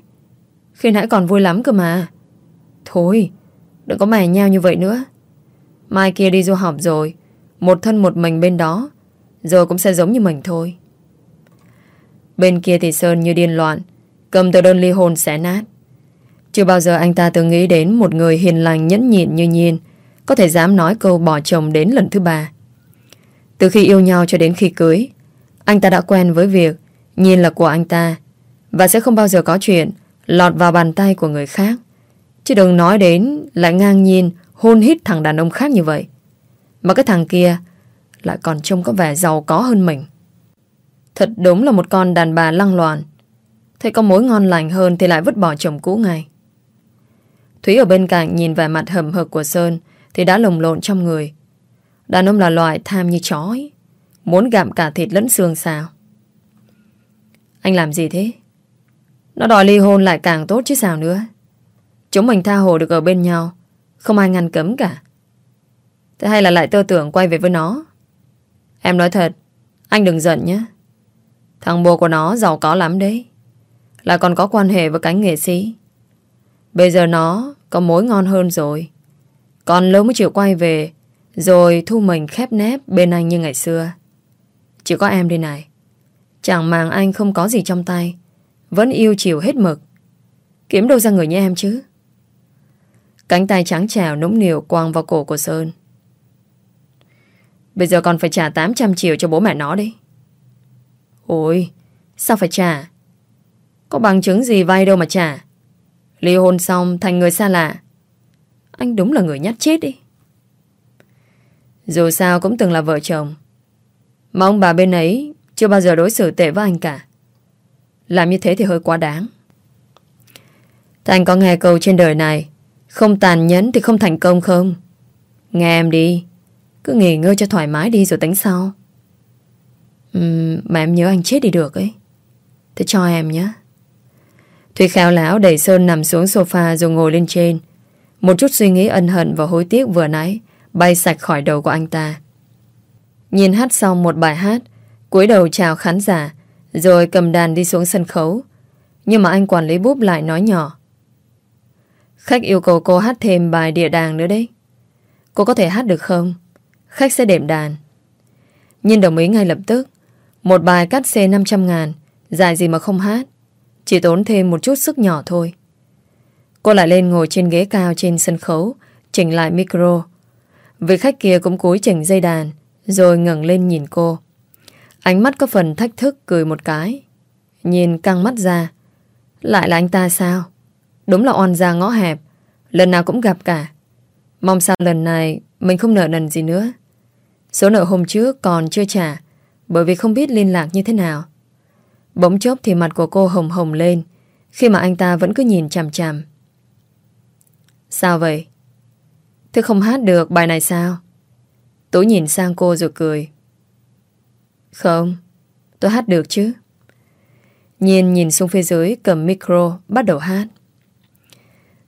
Khi nãy còn vui lắm cơ mà. Thôi, Đừng có mày nhau như vậy nữa. Mai kia đi du học rồi. Một thân một mình bên đó. Rồi cũng sẽ giống như mình thôi. Bên kia thì Sơn như điên loạn. Cầm tờ đơn ly hôn xé nát. Chưa bao giờ anh ta từng nghĩ đến Một người hiền lành, nhẫn nhịn như nhiên Có thể dám nói câu bỏ chồng đến lần thứ ba. Từ khi yêu nhau cho đến khi cưới, Anh ta đã quen với việc Nhiên là của anh ta Và sẽ không bao giờ có chuyện Lọt vào bàn tay của người khác. Chứ đừng nói đến lại ngang nhiên Hôn hít thằng đàn ông khác như vậy. Mà cái thằng kia Lại còn trông có vẻ giàu có hơn mình. Thật đúng là một con đàn bà lăng loạn thế có mối ngon lành hơn Thì lại vứt bỏ chồng cũ ngay. Thúy ở bên cạnh nhìn vẻ mặt hầm hực của Sơn Thì đã lồng lộn trong người. Đàn ông là loại tham như chó ấy. Muốn gặm cả thịt lẫn xương sao? Anh làm gì thế? Nó đòi ly hôn lại càng tốt chứ sao nữa. Chúng mình tha hồ được ở bên nhau, Không ai ngăn cấm cả. Thế hay là lại tơ tưởng quay về với nó? Em nói thật, Anh đừng giận nhé. Thằng bố của nó giàu có lắm đấy. Là còn có quan hệ với cánh nghệ sĩ. Bây giờ nó Có mối ngon hơn rồi. Còn lâu mới chịu quay về, Rồi thu mình khép nép bên anh như ngày xưa. Chỉ có em đây này. Chẳng màng anh không có gì trong tay, Vẫn yêu chiều hết mực. Kiếm đâu ra người như em chứ? Cánh tay trắng trào nũng nịu quăng vào cổ của Sơn. Bây giờ còn phải trả 800 triệu cho bố mẹ nó đi. Ôi, Sao phải trả? Có bằng chứng gì vay đâu mà trả. Ly hôn xong thành người xa lạ. Anh đúng là người nhát chết đi. Dù sao cũng từng là vợ chồng. Mà ông bà bên ấy Chưa bao giờ đối xử tệ với anh cả. Làm như thế thì hơi quá đáng. Thành có nghe câu trên đời này Không tàn nhẫn thì không thành công không? Nghe em đi Cứ nghỉ ngơi cho thoải mái đi rồi tính sau. Uhm, Mà em nhớ anh chết đi được ấy. Thế cho em nhé. Thùy khéo lão đẩy Sơn nằm xuống sofa rồi ngồi lên trên. Một chút suy nghĩ ân hận và hối tiếc vừa nãy Bay sạch khỏi đầu của anh ta. Nhìn hát xong một bài hát, cúi đầu chào khán giả, Rồi cầm đàn đi xuống sân khấu. Nhưng mà anh quản lý búp lại nói nhỏ. Khách yêu cầu cô hát thêm bài địa đàng nữa đấy. Cô có thể hát được không? Khách sẽ đệm đàn. Nhìn đồng ý ngay lập tức. Một bài cắt xe 500 ngàn, Dài gì mà không hát. Chỉ tốn thêm một chút sức nhỏ thôi. Cô lại lên ngồi trên ghế cao trên sân khấu, Chỉnh lại micro. Vị khách kia cũng cúi chỉnh dây đàn, Rồi ngẩng lên nhìn cô. Ánh mắt có phần thách thức cười một cái. Nhìn căng mắt ra. Lại là anh ta sao? Đúng là oan gia ngõ hẹp, Lần nào cũng gặp cả. Mong sao lần này mình không nợ nần gì nữa. Số nợ hôm trước còn chưa trả, Bởi vì không biết liên lạc như thế nào. Bỗng chốc thì mặt của cô hồng hồng lên, Khi mà anh ta vẫn cứ nhìn chằm chằm. Sao vậy? Thế không hát được bài này sao? Tú nhìn sang cô rồi cười. Không, Tôi hát được chứ. Nhìn nhìn xuống phía dưới, cầm micro, bắt đầu hát.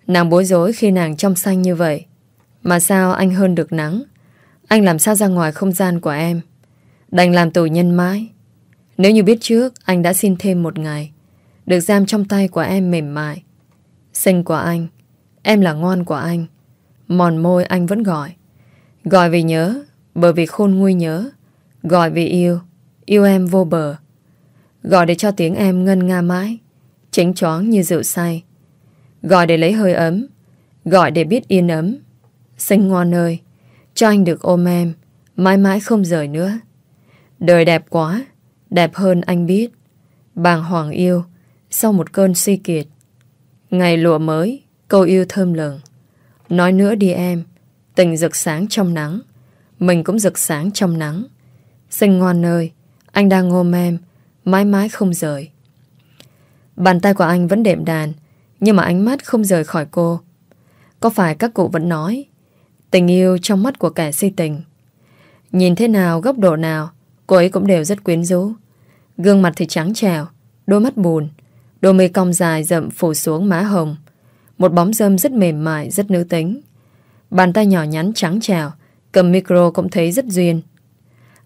Nàng bối rối khi nàng trong xanh như vậy. Mà sao anh hơn được nắng? Anh làm sao ra ngoài không gian của em? Đành làm tù nhân mãi. Nếu như biết trước, Anh đã xin thêm một ngày. Được giam trong tay của em mềm mại. Xinh của anh. Em là ngoan của anh. Mòn môi anh vẫn gọi. Gọi vì nhớ, Bởi vì khôn nguôi nhớ. Gọi vì yêu. Yêu em vô bờ. Gọi để cho tiếng em ngân nga mãi. Tránh choáng như rượu say. Gọi để lấy hơi ấm. Gọi để biết yên ấm. Xinh ngoan ơi, Cho anh được ôm em. Mãi mãi không rời nữa. Đời đẹp quá. Đẹp hơn anh biết. Bàng hoàng yêu, Sau một cơn suy kiệt. Ngày lụa mới, Câu yêu thơm lừng. Nói nữa đi em, Tình rực sáng trong nắng. Mình cũng rực sáng trong nắng. Sinh ngoan nơi, Anh đang ôm em Mãi mãi không rời. Bàn tay của anh vẫn đệm đàn, nhưng mà ánh mắt không rời khỏi cô. Có phải các cụ vẫn nói, Tình yêu trong mắt của kẻ si tình? Nhìn thế nào, góc độ nào, Cô ấy cũng đều rất quyến rũ. Gương mặt thì trắng trèo Đôi mắt buồn Đôi mây cong dài rậm phủ xuống má hồng. Một bóng dâm rất mềm mại, Rất nữ tính. Bàn tay nhỏ nhắn trắng trèo Cầm micro cũng thấy rất duyên.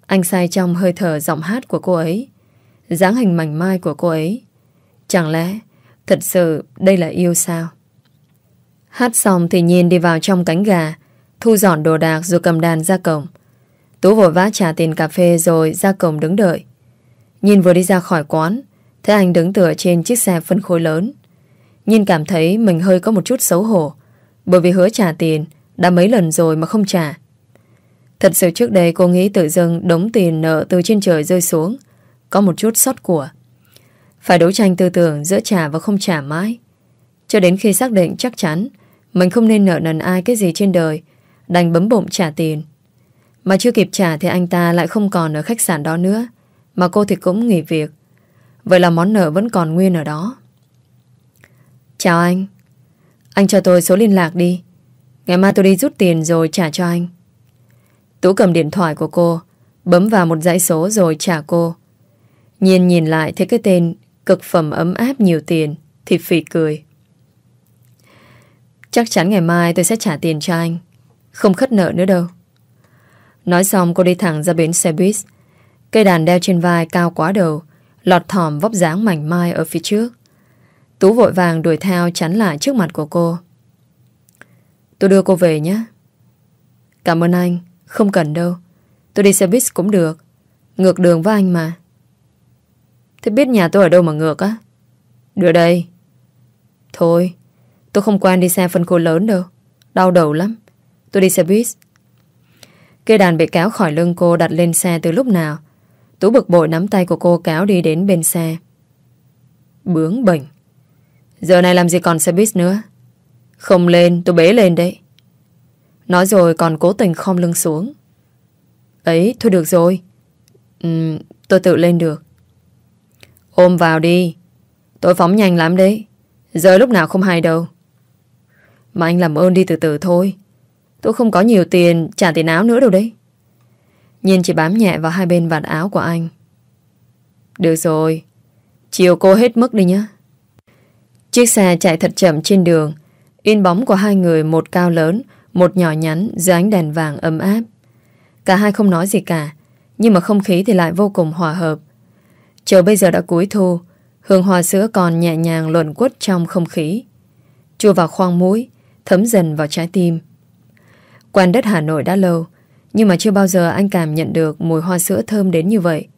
Anh say trong hơi thở giọng hát của cô ấy, dáng hình mảnh mai của cô ấy. Chẳng lẽ, Thật sự đây là yêu sao? Hát xong thì nhìn đi vào trong cánh gà, Thu dọn đồ đạc rồi cầm đàn ra cổng. Tú vội vã trả tiền cà phê rồi ra cổng đứng đợi. Nhìn vừa đi ra khỏi quán Thấy anh đứng tựa trên chiếc xe phân khối lớn Nhìn cảm thấy mình hơi có một chút xấu hổ Bởi vì hứa trả tiền Đã mấy lần rồi mà không trả Thật sự trước đây cô nghĩ tự dưng Đống tiền nợ từ trên trời rơi xuống Có một chút sót của phải đấu tranh tư tưởng giữa trả và không trả mãi. Cho đến khi xác định chắc chắn mình không nên nợ nần ai cái gì trên đời, đành bấm bụng trả tiền. Mà chưa kịp trả thì anh ta lại không còn ở khách sạn đó nữa, mà cô thì cũng nghỉ việc. Vậy là món nợ vẫn còn nguyên ở đó. Chào anh. Anh cho tôi số liên lạc đi. Ngày mai tôi đi rút tiền rồi trả cho anh. Tú cầm điện thoại của cô, bấm vào một dãy số rồi trả cô. Nhìn nhìn lại thấy cái tên Cực phẩm ấm áp nhiều tiền Thì phì cười Chắc chắn ngày mai tôi sẽ trả tiền cho anh Không khất nợ nữa đâu Nói xong cô đi thẳng ra bến xe buýt Cây đàn đeo trên vai cao quá đầu, Lọt thỏm vóc dáng mảnh mai ở phía trước. Tú vội vàng đuổi theo chắn lại trước mặt của cô. Tôi đưa cô về nhé. Cảm ơn anh, Không cần đâu. Tôi đi xe buýt cũng được. Ngược đường với anh mà. Thế biết nhà tôi ở đâu mà ngược á? Đưa đây. Thôi, Tôi không quen đi xe phân khối lớn đâu. Đau đầu lắm. Tôi đi xe buýt. Cây đàn bị kéo khỏi lưng cô đặt lên xe từ lúc nào. Tú bực bội nắm tay của cô kéo đi đến bên xe. Bướng bỉnh. Giờ này làm gì còn xe buýt nữa? Không lên tôi bế lên đấy. Nói rồi còn cố tình khom lưng xuống. Ấy thôi được rồi. Ừ, Tôi tự lên được. Ôm vào đi. Tôi phóng nhanh lắm đấy. Giờ lúc nào không hay đâu. Mà anh làm ơn đi từ từ thôi. Tôi không có nhiều tiền trả tiền áo nữa đâu đấy. Nhìn chỉ bám nhẹ vào hai bên vạt áo của anh. Được rồi, Chiều cô hết mức đi nhé. Chiếc xe chạy thật chậm trên đường. In bóng của hai người, Một cao lớn, Một nhỏ nhắn dưới ánh đèn vàng ấm áp. Cả hai không nói gì cả, Nhưng mà không khí thì lại vô cùng hòa hợp. Trời bây giờ đã cuối thu, Hương hoa sữa còn nhẹ nhàng luồn quất trong không khí. Chua vào khoang mũi, Thấm dần vào trái tim. Quen đất Hà Nội đã lâu nhưng mà chưa bao giờ anh cảm nhận được Mùi hoa sữa thơm đến như vậy.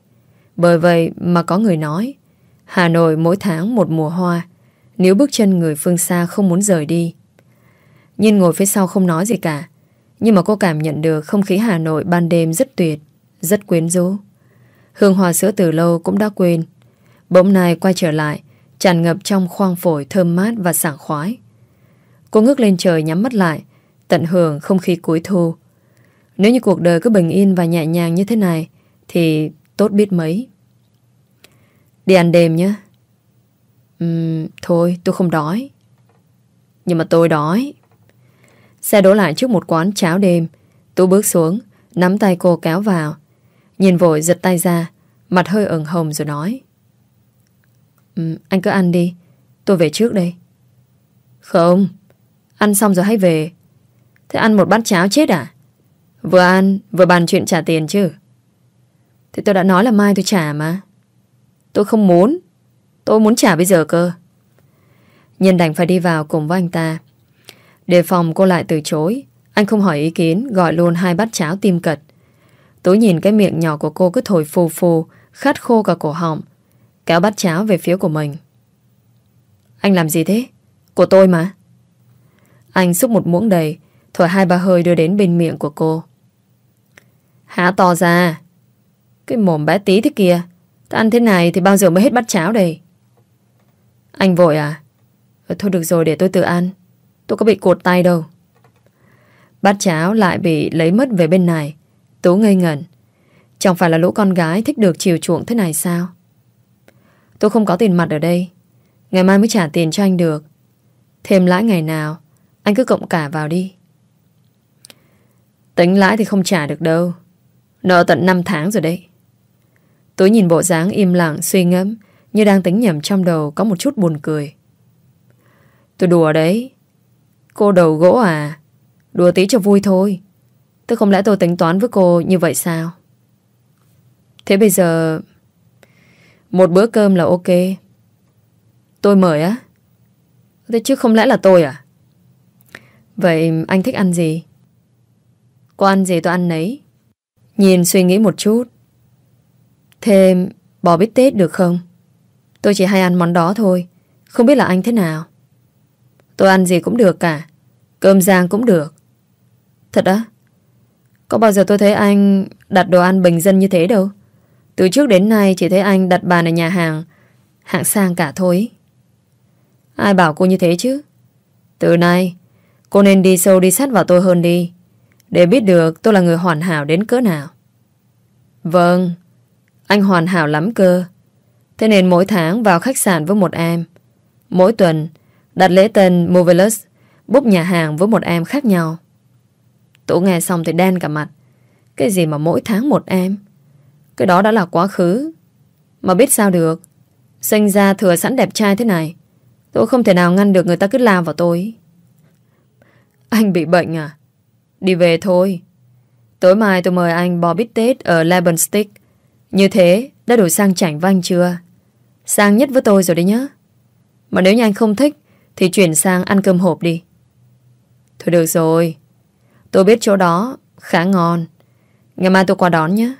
Bởi vậy mà có người nói, Hà Nội mỗi tháng một mùa hoa, Nếu bước chân người phương xa không muốn rời đi. Nhìn ngồi phía sau không nói gì cả, Nhưng mà cô cảm nhận được Không khí Hà Nội ban đêm rất tuyệt, Rất quyến rũ. Hương hoa sữa từ lâu cũng đã quên. Bỗng nay quay trở lại, Tràn ngập trong khoang phổi thơm mát và sảng khoái. Cô ngước lên trời nhắm mắt lại, Tận hưởng không khí cuối thu. Nếu như cuộc đời cứ bình yên và nhẹ nhàng như thế này Thì tốt biết mấy. Đi ăn đêm nhé. Uhm, Thôi tôi không đói. Nhưng mà tôi đói. Xe đổ lại trước một quán cháo đêm. Tú bước xuống Nắm tay cô kéo vào. Nhìn vội giật tay ra Mặt hơi ửng hồng rồi nói. Uhm, Anh cứ ăn đi. Tôi về trước đây. Không Ăn xong rồi hãy về. Thế ăn một bát cháo chết à? Vừa ăn, vừa bàn chuyện trả tiền chứ? Thì tôi đã nói là mai tôi trả mà. Tôi không muốn. Tôi muốn trả bây giờ cơ. Nhân đành phải đi vào cùng với anh ta. Đề phòng cô lại từ chối. Anh không hỏi ý kiến, Gọi luôn hai bát cháo tim cật. Tôi nhìn cái miệng nhỏ của cô cứ thổi phù phù, Khát khô cả cổ họng, Kéo bát cháo về phía của mình. Anh làm gì thế? Của tôi mà. Anh xúc một muỗng đầy, Thổi hai ba hơi đưa đến bên miệng của cô. Há to ra. Cái mồm bé tí thế kia, Ta ăn thế này thì bao giờ mới hết bát cháo đây? Anh vội à? Ờ, thôi được rồi, để tôi tự ăn. Tôi có bị cột tay đâu. Bát cháo lại bị lấy mất về bên này. Tú ngây ngẩn. Chẳng phải là lũ con gái thích được chiều chuộng thế này sao? Tôi không có tiền mặt ở đây. Ngày mai mới trả tiền cho anh được. Thêm lãi ngày nào, Anh cứ cộng cả vào đi. Tính lãi thì không trả được đâu. Nợ tận 5 tháng rồi đấy. Tôi nhìn bộ dáng im lặng, suy ngẫm, Như đang tính nhầm trong đầu Có một chút buồn cười. Tôi đùa đấy. Cô đầu gỗ à? Đùa tí cho vui thôi. Tôi không lẽ tôi tính toán với cô như vậy sao? Thế bây giờ, Một bữa cơm là ok. Tôi mời á. Thế chứ không lẽ là tôi à? Vậy anh thích ăn gì? Cô ăn gì tôi ăn nấy. Nhìn suy nghĩ một chút. Thêm bò bít tết được không? Tôi chỉ hay ăn món đó thôi. Không biết là anh thế nào. Tôi ăn gì cũng được cả. Cơm rang cũng được. Thật á? Có bao giờ tôi thấy anh đặt đồ ăn bình dân như thế đâu? Từ trước đến nay chỉ thấy anh đặt bàn ở nhà hàng, Hạng sang cả thôi. Ai bảo cô như thế chứ? Từ nay, Cô nên đi sâu đi sát vào tôi hơn đi. Để biết được tôi là người hoàn hảo đến cỡ nào. Vâng Anh hoàn hảo lắm cơ. Thế nên mỗi tháng vào khách sạn với một em. Mỗi tuần, Đặt lễ tân Movelus Búp nhà hàng với một em khác nhau. Tủ nghe xong thì đen cả mặt. Cái gì mà mỗi tháng một em? Cái đó đã là quá khứ. Mà biết sao được? Sinh ra thừa sẵn đẹp trai thế này. Tôi không thể nào ngăn được người ta cứ lao vào tôi. Anh bị bệnh à? Đi về thôi. Tối mai tôi mời anh bò bít tết ở Lebanon Stick. Như thế, đã đủ sang chảnh với anh chưa? Sang nhất với tôi rồi đấy nhá. Mà nếu như anh không thích, thì chuyển sang ăn cơm hộp đi. Thôi được rồi. Tôi biết chỗ đó khá ngon. Ngày mai tôi qua đón nhé.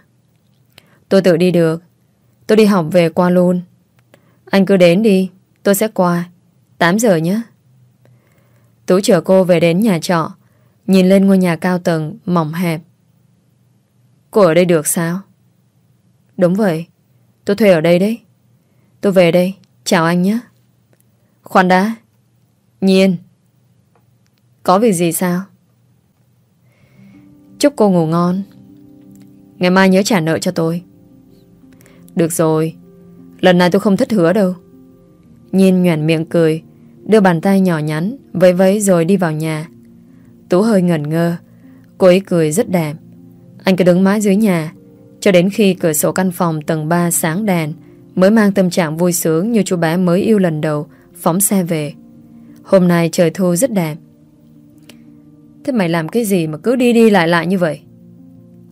Tôi tự đi được. Tôi đi học về qua luôn. Anh cứ đến đi. Tôi sẽ qua. 8 giờ nhé. Tú chở cô về đến nhà trọ. Nhìn lên ngôi nhà cao tầng mỏng hẹp. Cô ở đây được sao? Đúng vậy. Tôi thuê ở đây đấy. Tôi về đây. Chào anh nhé. Khoan đã. Nhiên. Có việc gì sao? Chúc cô ngủ ngon. Ngày mai nhớ trả nợ cho tôi. Được rồi. Lần này tôi không thất hứa đâu. Nhiên nhoẻn miệng cười, đưa bàn tay nhỏ nhắn, vẫy vẫy rồi đi vào nhà. Tú hơi ngẩn ngơ. Cô ấy cười rất đẹp. Anh cứ đứng mãi dưới nhà, cho đến khi cửa sổ căn phòng tầng 3 sáng đèn, mới mang tâm trạng vui sướng như chú bé mới yêu lần đầu, phóng xe về. Hôm nay trời thu rất đẹp. Thế mày làm cái gì mà cứ đi đi lại lại như vậy?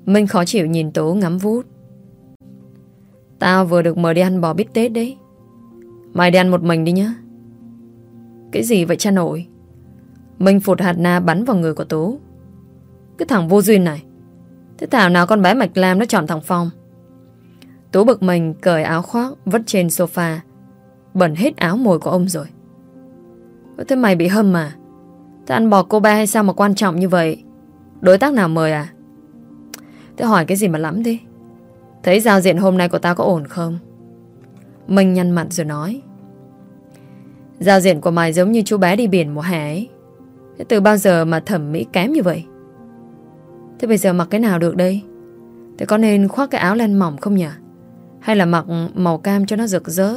Minh khó chịu nhìn tú ngắm vút. Tao vừa được mời đi ăn bò bít tết đấy. Mày đi ăn một mình đi nhá. Cái gì vậy cha nội? Mình phụt hạt na bắn vào người của tú, Cái thằng vô duyên này. Thế thảo nào con bé Mạch Lam nó chọn thằng Phong. tú bực mình cởi áo khoác vất trên sofa. Bẩn hết áo mồi của ông rồi. Thế mày bị hâm mà. Thế ăn bò cô ba hay sao mà quan trọng như vậy? Đối tác nào mời à? Thế hỏi cái gì mà lắm thế? Thấy giao diện hôm nay của tao có ổn không? mình nhăn mặt rồi nói. Giao diện của mày giống như chú bé đi biển mùa hè ấy. Thế từ bao giờ mà thẩm mỹ kém như vậy? Thế bây giờ mặc cái nào được đây? Thế có nên khoác cái áo len mỏng không nhỉ? Hay là mặc màu cam cho nó rực rỡ?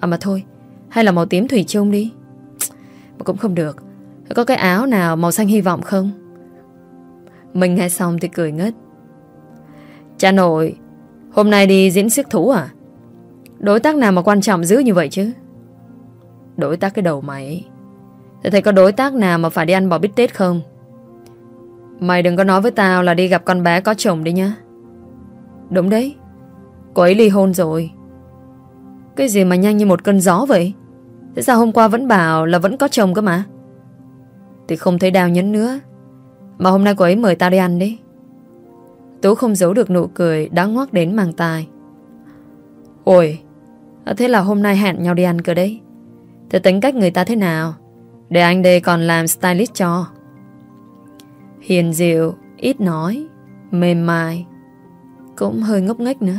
À mà thôi, hay là màu tím thủy chung đi? Mà cũng không được. Có cái áo nào màu xanh hy vọng không? Mình nghe xong thì cười ngất. Cha nội, hôm nay đi diễn siếc thú à? Đối tác nào mà quan trọng dữ như vậy chứ? Đối tác cái đầu mày Thế thầy có đối tác nào mà phải đi ăn bò bít tết không? Mày đừng có nói với tao là đi gặp con bé có chồng đi nhá. Đúng đấy. Cô ấy ly hôn rồi. Cái gì mà nhanh như một cơn gió vậy? Thế sao hôm qua vẫn bảo là vẫn có chồng cơ mà? Thì không thấy đào nhấn nữa. Mà hôm nay cô ấy mời tao đi ăn đi. Tú không giấu được nụ cười đã ngoác đến màng tai. Ôi, thế là hôm nay hẹn nhau đi ăn cơ đấy. Thế tính cách người ta thế nào? Để anh đây còn làm stylist cho. Hiền dịu, ít nói, mềm mại, cũng hơi ngốc nghếch nữa.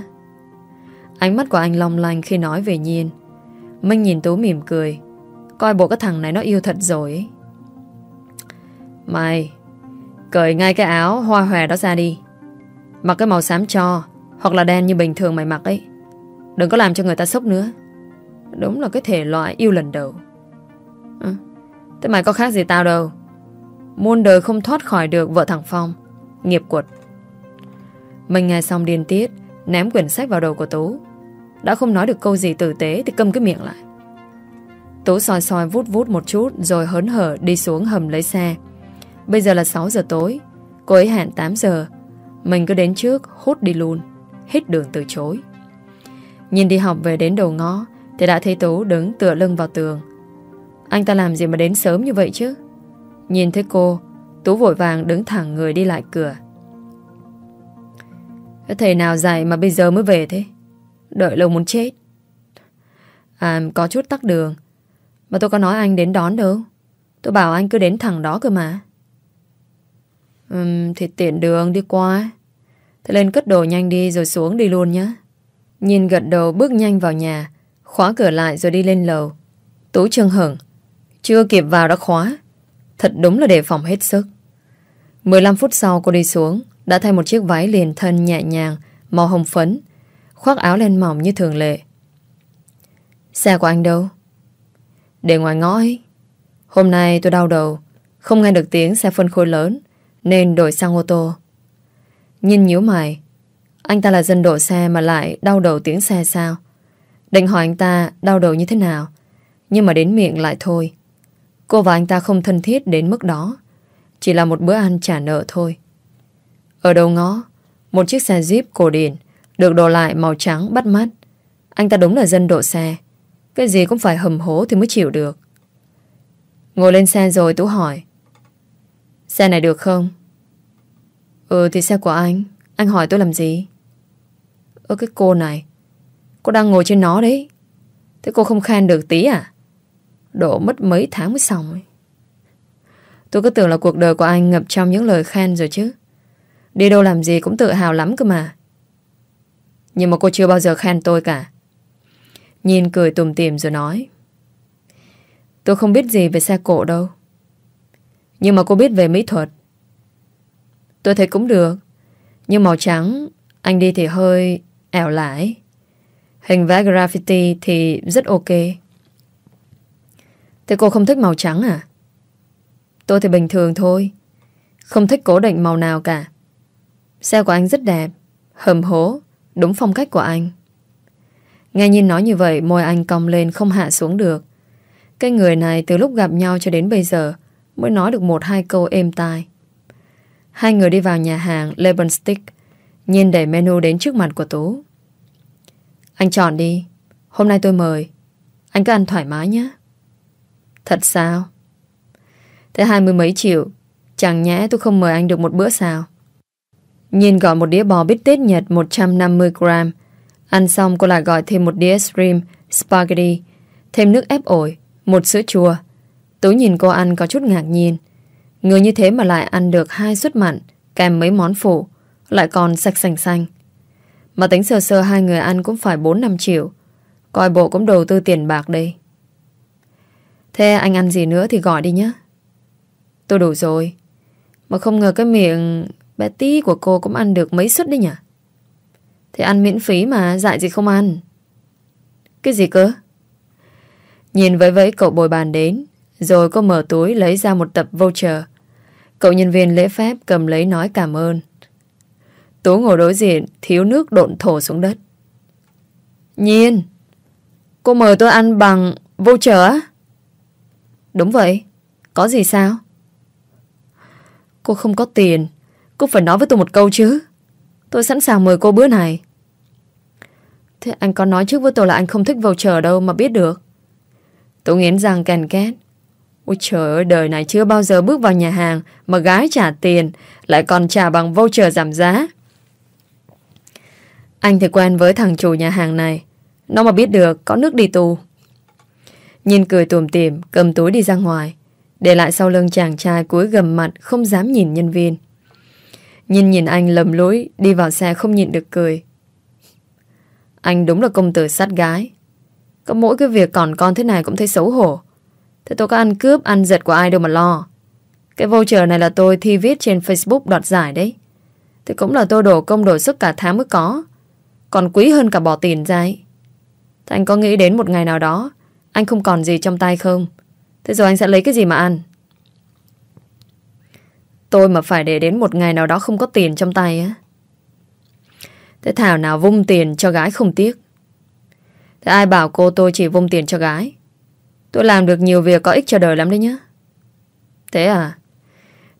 Ánh mắt của anh long lanh khi nói về Nhiên. Minh nhìn Tú mỉm cười, coi bộ cái thằng này nó yêu thật rồi ấy. Mày, cởi ngay cái áo hoa hòe đó ra đi. Mặc cái màu xám cho, hoặc là đen như bình thường mày mặc ấy. Đừng có làm cho người ta sốc nữa. Đúng là cái thể loại yêu lần đầu. À, thế mày có khác gì tao đâu. Muôn đời không thoát khỏi được vợ thằng Phong. Nghiệp quật. Mình nghe xong điên tiết, Ném quyển sách vào đầu của Tú. Đã không nói được câu gì tử tế Thì câm cái miệng lại. Tú soi soi vút vút một chút Rồi hớn hở đi xuống hầm lấy xe. Bây giờ là 6 giờ tối, Cô ấy hẹn 8 giờ. Mình cứ đến trước, hút đi luôn Hết đường từ chối. Nhìn đi học về đến đầu ngõ, Thì đã thấy Tú đứng tựa lưng vào tường. Anh ta làm gì mà đến sớm như vậy chứ? Nhìn thấy cô, Tú vội vàng đứng thẳng người đi lại cửa. Thầy nào dạy mà bây giờ mới về thế? Đợi lâu muốn chết. À có chút tắc đường. Mà tôi có nói anh đến đón đâu. Tôi bảo anh cứ đến thẳng đó cơ mà. Ừm, Thì tiện đường đi qua. Thế lên cất đồ nhanh đi rồi xuống đi luôn nhé Nhìn gật đầu bước nhanh vào nhà, Khóa cửa lại rồi đi lên lầu. Tú trương hửng chưa kịp vào đã khóa. Thật đúng là đề phòng hết sức. 15 phút sau cô đi xuống, Đã thay một chiếc váy liền thân nhẹ nhàng, Màu hồng phấn, Khoác áo len mỏng như thường lệ. Xe của anh đâu? Để ngoài ngõ ấy. Hôm nay tôi đau đầu, Không nghe được tiếng xe phân khối lớn, Nên đổi sang ô tô. Nhìn nhíu mày, Anh ta là dân đổ xe mà lại đau đầu tiếng xe sao? Định hỏi anh ta đau đầu như thế nào, Nhưng mà đến miệng lại thôi. Cô và anh ta không thân thiết đến mức đó. Chỉ là một bữa ăn trả nợ thôi. Ở đầu ngõ, Một chiếc xe Jeep cổ điển Được đổ lại màu trắng bắt mắt. Anh ta đúng là dân độ xe. Cái gì cũng phải hầm hố thì mới chịu được. Ngồi lên xe rồi Tú hỏi, Xe này được không? Ừ thì xe của anh. Anh hỏi, tôi làm gì? Ơ, cái cô này, Cô đang ngồi trên nó đấy. Thế cô không khen được tí à? Đổ mất mấy tháng mới xong ấy. Tôi cứ tưởng là cuộc đời của anh ngập trong những lời khen rồi chứ. Đi đâu làm gì cũng tự hào lắm cơ mà. Nhưng mà cô chưa bao giờ khen tôi cả. Nhìn cười tùm tìm rồi nói. Tôi không biết gì về xe cổ đâu. Nhưng mà cô biết về mỹ thuật. Tôi thấy cũng được. Nhưng màu trắng, anh đi thì hơi ẻo lãi. Hình vẽ graffiti thì rất ok. Thế cô không thích màu trắng à? Tôi thì bình thường thôi. Không thích cố định màu nào cả. Xe của anh rất đẹp. Hầm hố. Đúng phong cách của anh. Nghe nhìn nói như vậy môi anh cong lên không hạ xuống được. Cái người này từ lúc gặp nhau cho đến bây giờ mới nói được một hai câu êm tai. Hai người đi vào nhà hàng Lebenstick, nhìn đẩy menu đến trước mặt của Tú. Anh chọn đi. Hôm nay tôi mời. Anh cứ ăn thoải mái nhé. Thật sao? Thế hai mươi mấy triệu, Chẳng nhẽ tôi không mời anh được một bữa sao? Nhìn gọi một đĩa bò bít tết Nhật 150 gram. Ăn xong cô lại gọi thêm một đĩa shrimp Spaghetti, Thêm nước ép ổi, Một sữa chua. Tú nhìn cô ăn có chút ngạc nhiên. Người như thế mà lại ăn được hai suất mặn, Kèm mấy món phụ, Lại còn sạch sành xanh. Mà tính sơ sơ hai người ăn cũng phải 4-5 triệu. Coi bộ cũng đầu tư tiền bạc đây. Thế anh ăn gì nữa thì gọi đi nhé. Tôi đủ rồi. Mà không ngờ cái miệng bé tí của cô cũng ăn được mấy suất đấy nhỉ? Thì ăn miễn phí mà, Dại gì không ăn. Cái gì cơ? Nhìn với với cậu bồi bàn đến, Rồi cô mở túi lấy ra một tập voucher. Cậu nhân viên lễ phép cầm lấy nói cảm ơn. Tú ngồi đối diện, Thiếu nước độn thổ xuống đất. Nhiên Cô mời tôi ăn bằng voucher á? Đúng vậy. Có gì sao? Cô không có tiền. Cô phải nói với tôi một câu chứ. Tôi sẵn sàng mời cô bữa này. Thế anh có nói trước với tôi là anh không thích voucher đâu mà biết được. Tôi nghiến răng càn két. Ôi trời ơi, đời này chưa bao giờ bước vào nhà hàng Mà gái trả tiền, Lại còn trả bằng voucher giảm giá. Anh thì quen với thằng chủ nhà hàng này. Nó mà biết được, có nước đi tù. Nhìn cười tùm tìm Cầm túi đi ra ngoài. Để lại sau lưng chàng trai cúi gầm mặt, Không dám nhìn nhân viên. Nhìn nhìn anh lầm lối, Đi vào xe không nhịn được cười. Anh đúng là công tử sát gái. Có mỗi cái việc còn con thế này Cũng thấy xấu hổ. Thế tôi có ăn cướp, ăn giật của ai đâu mà lo. Cái voucher này là tôi thi viết trên Facebook đoạt giải đấy. Thì cũng là tôi đổ công đổ sức cả tháng mới có. Còn quý hơn cả bỏ tiền ra ấy. Thế anh có nghĩ đến một ngày nào đó anh không còn gì trong tay không? Thế rồi anh sẽ lấy cái gì mà ăn? Tôi mà phải để đến một ngày nào đó không có tiền trong tay á. Thế Thảo nào vung tiền cho gái không tiếc? Thế ai bảo cô tôi chỉ vung tiền cho gái? Tôi làm được nhiều việc có ích cho đời lắm đấy nhá. Thế à?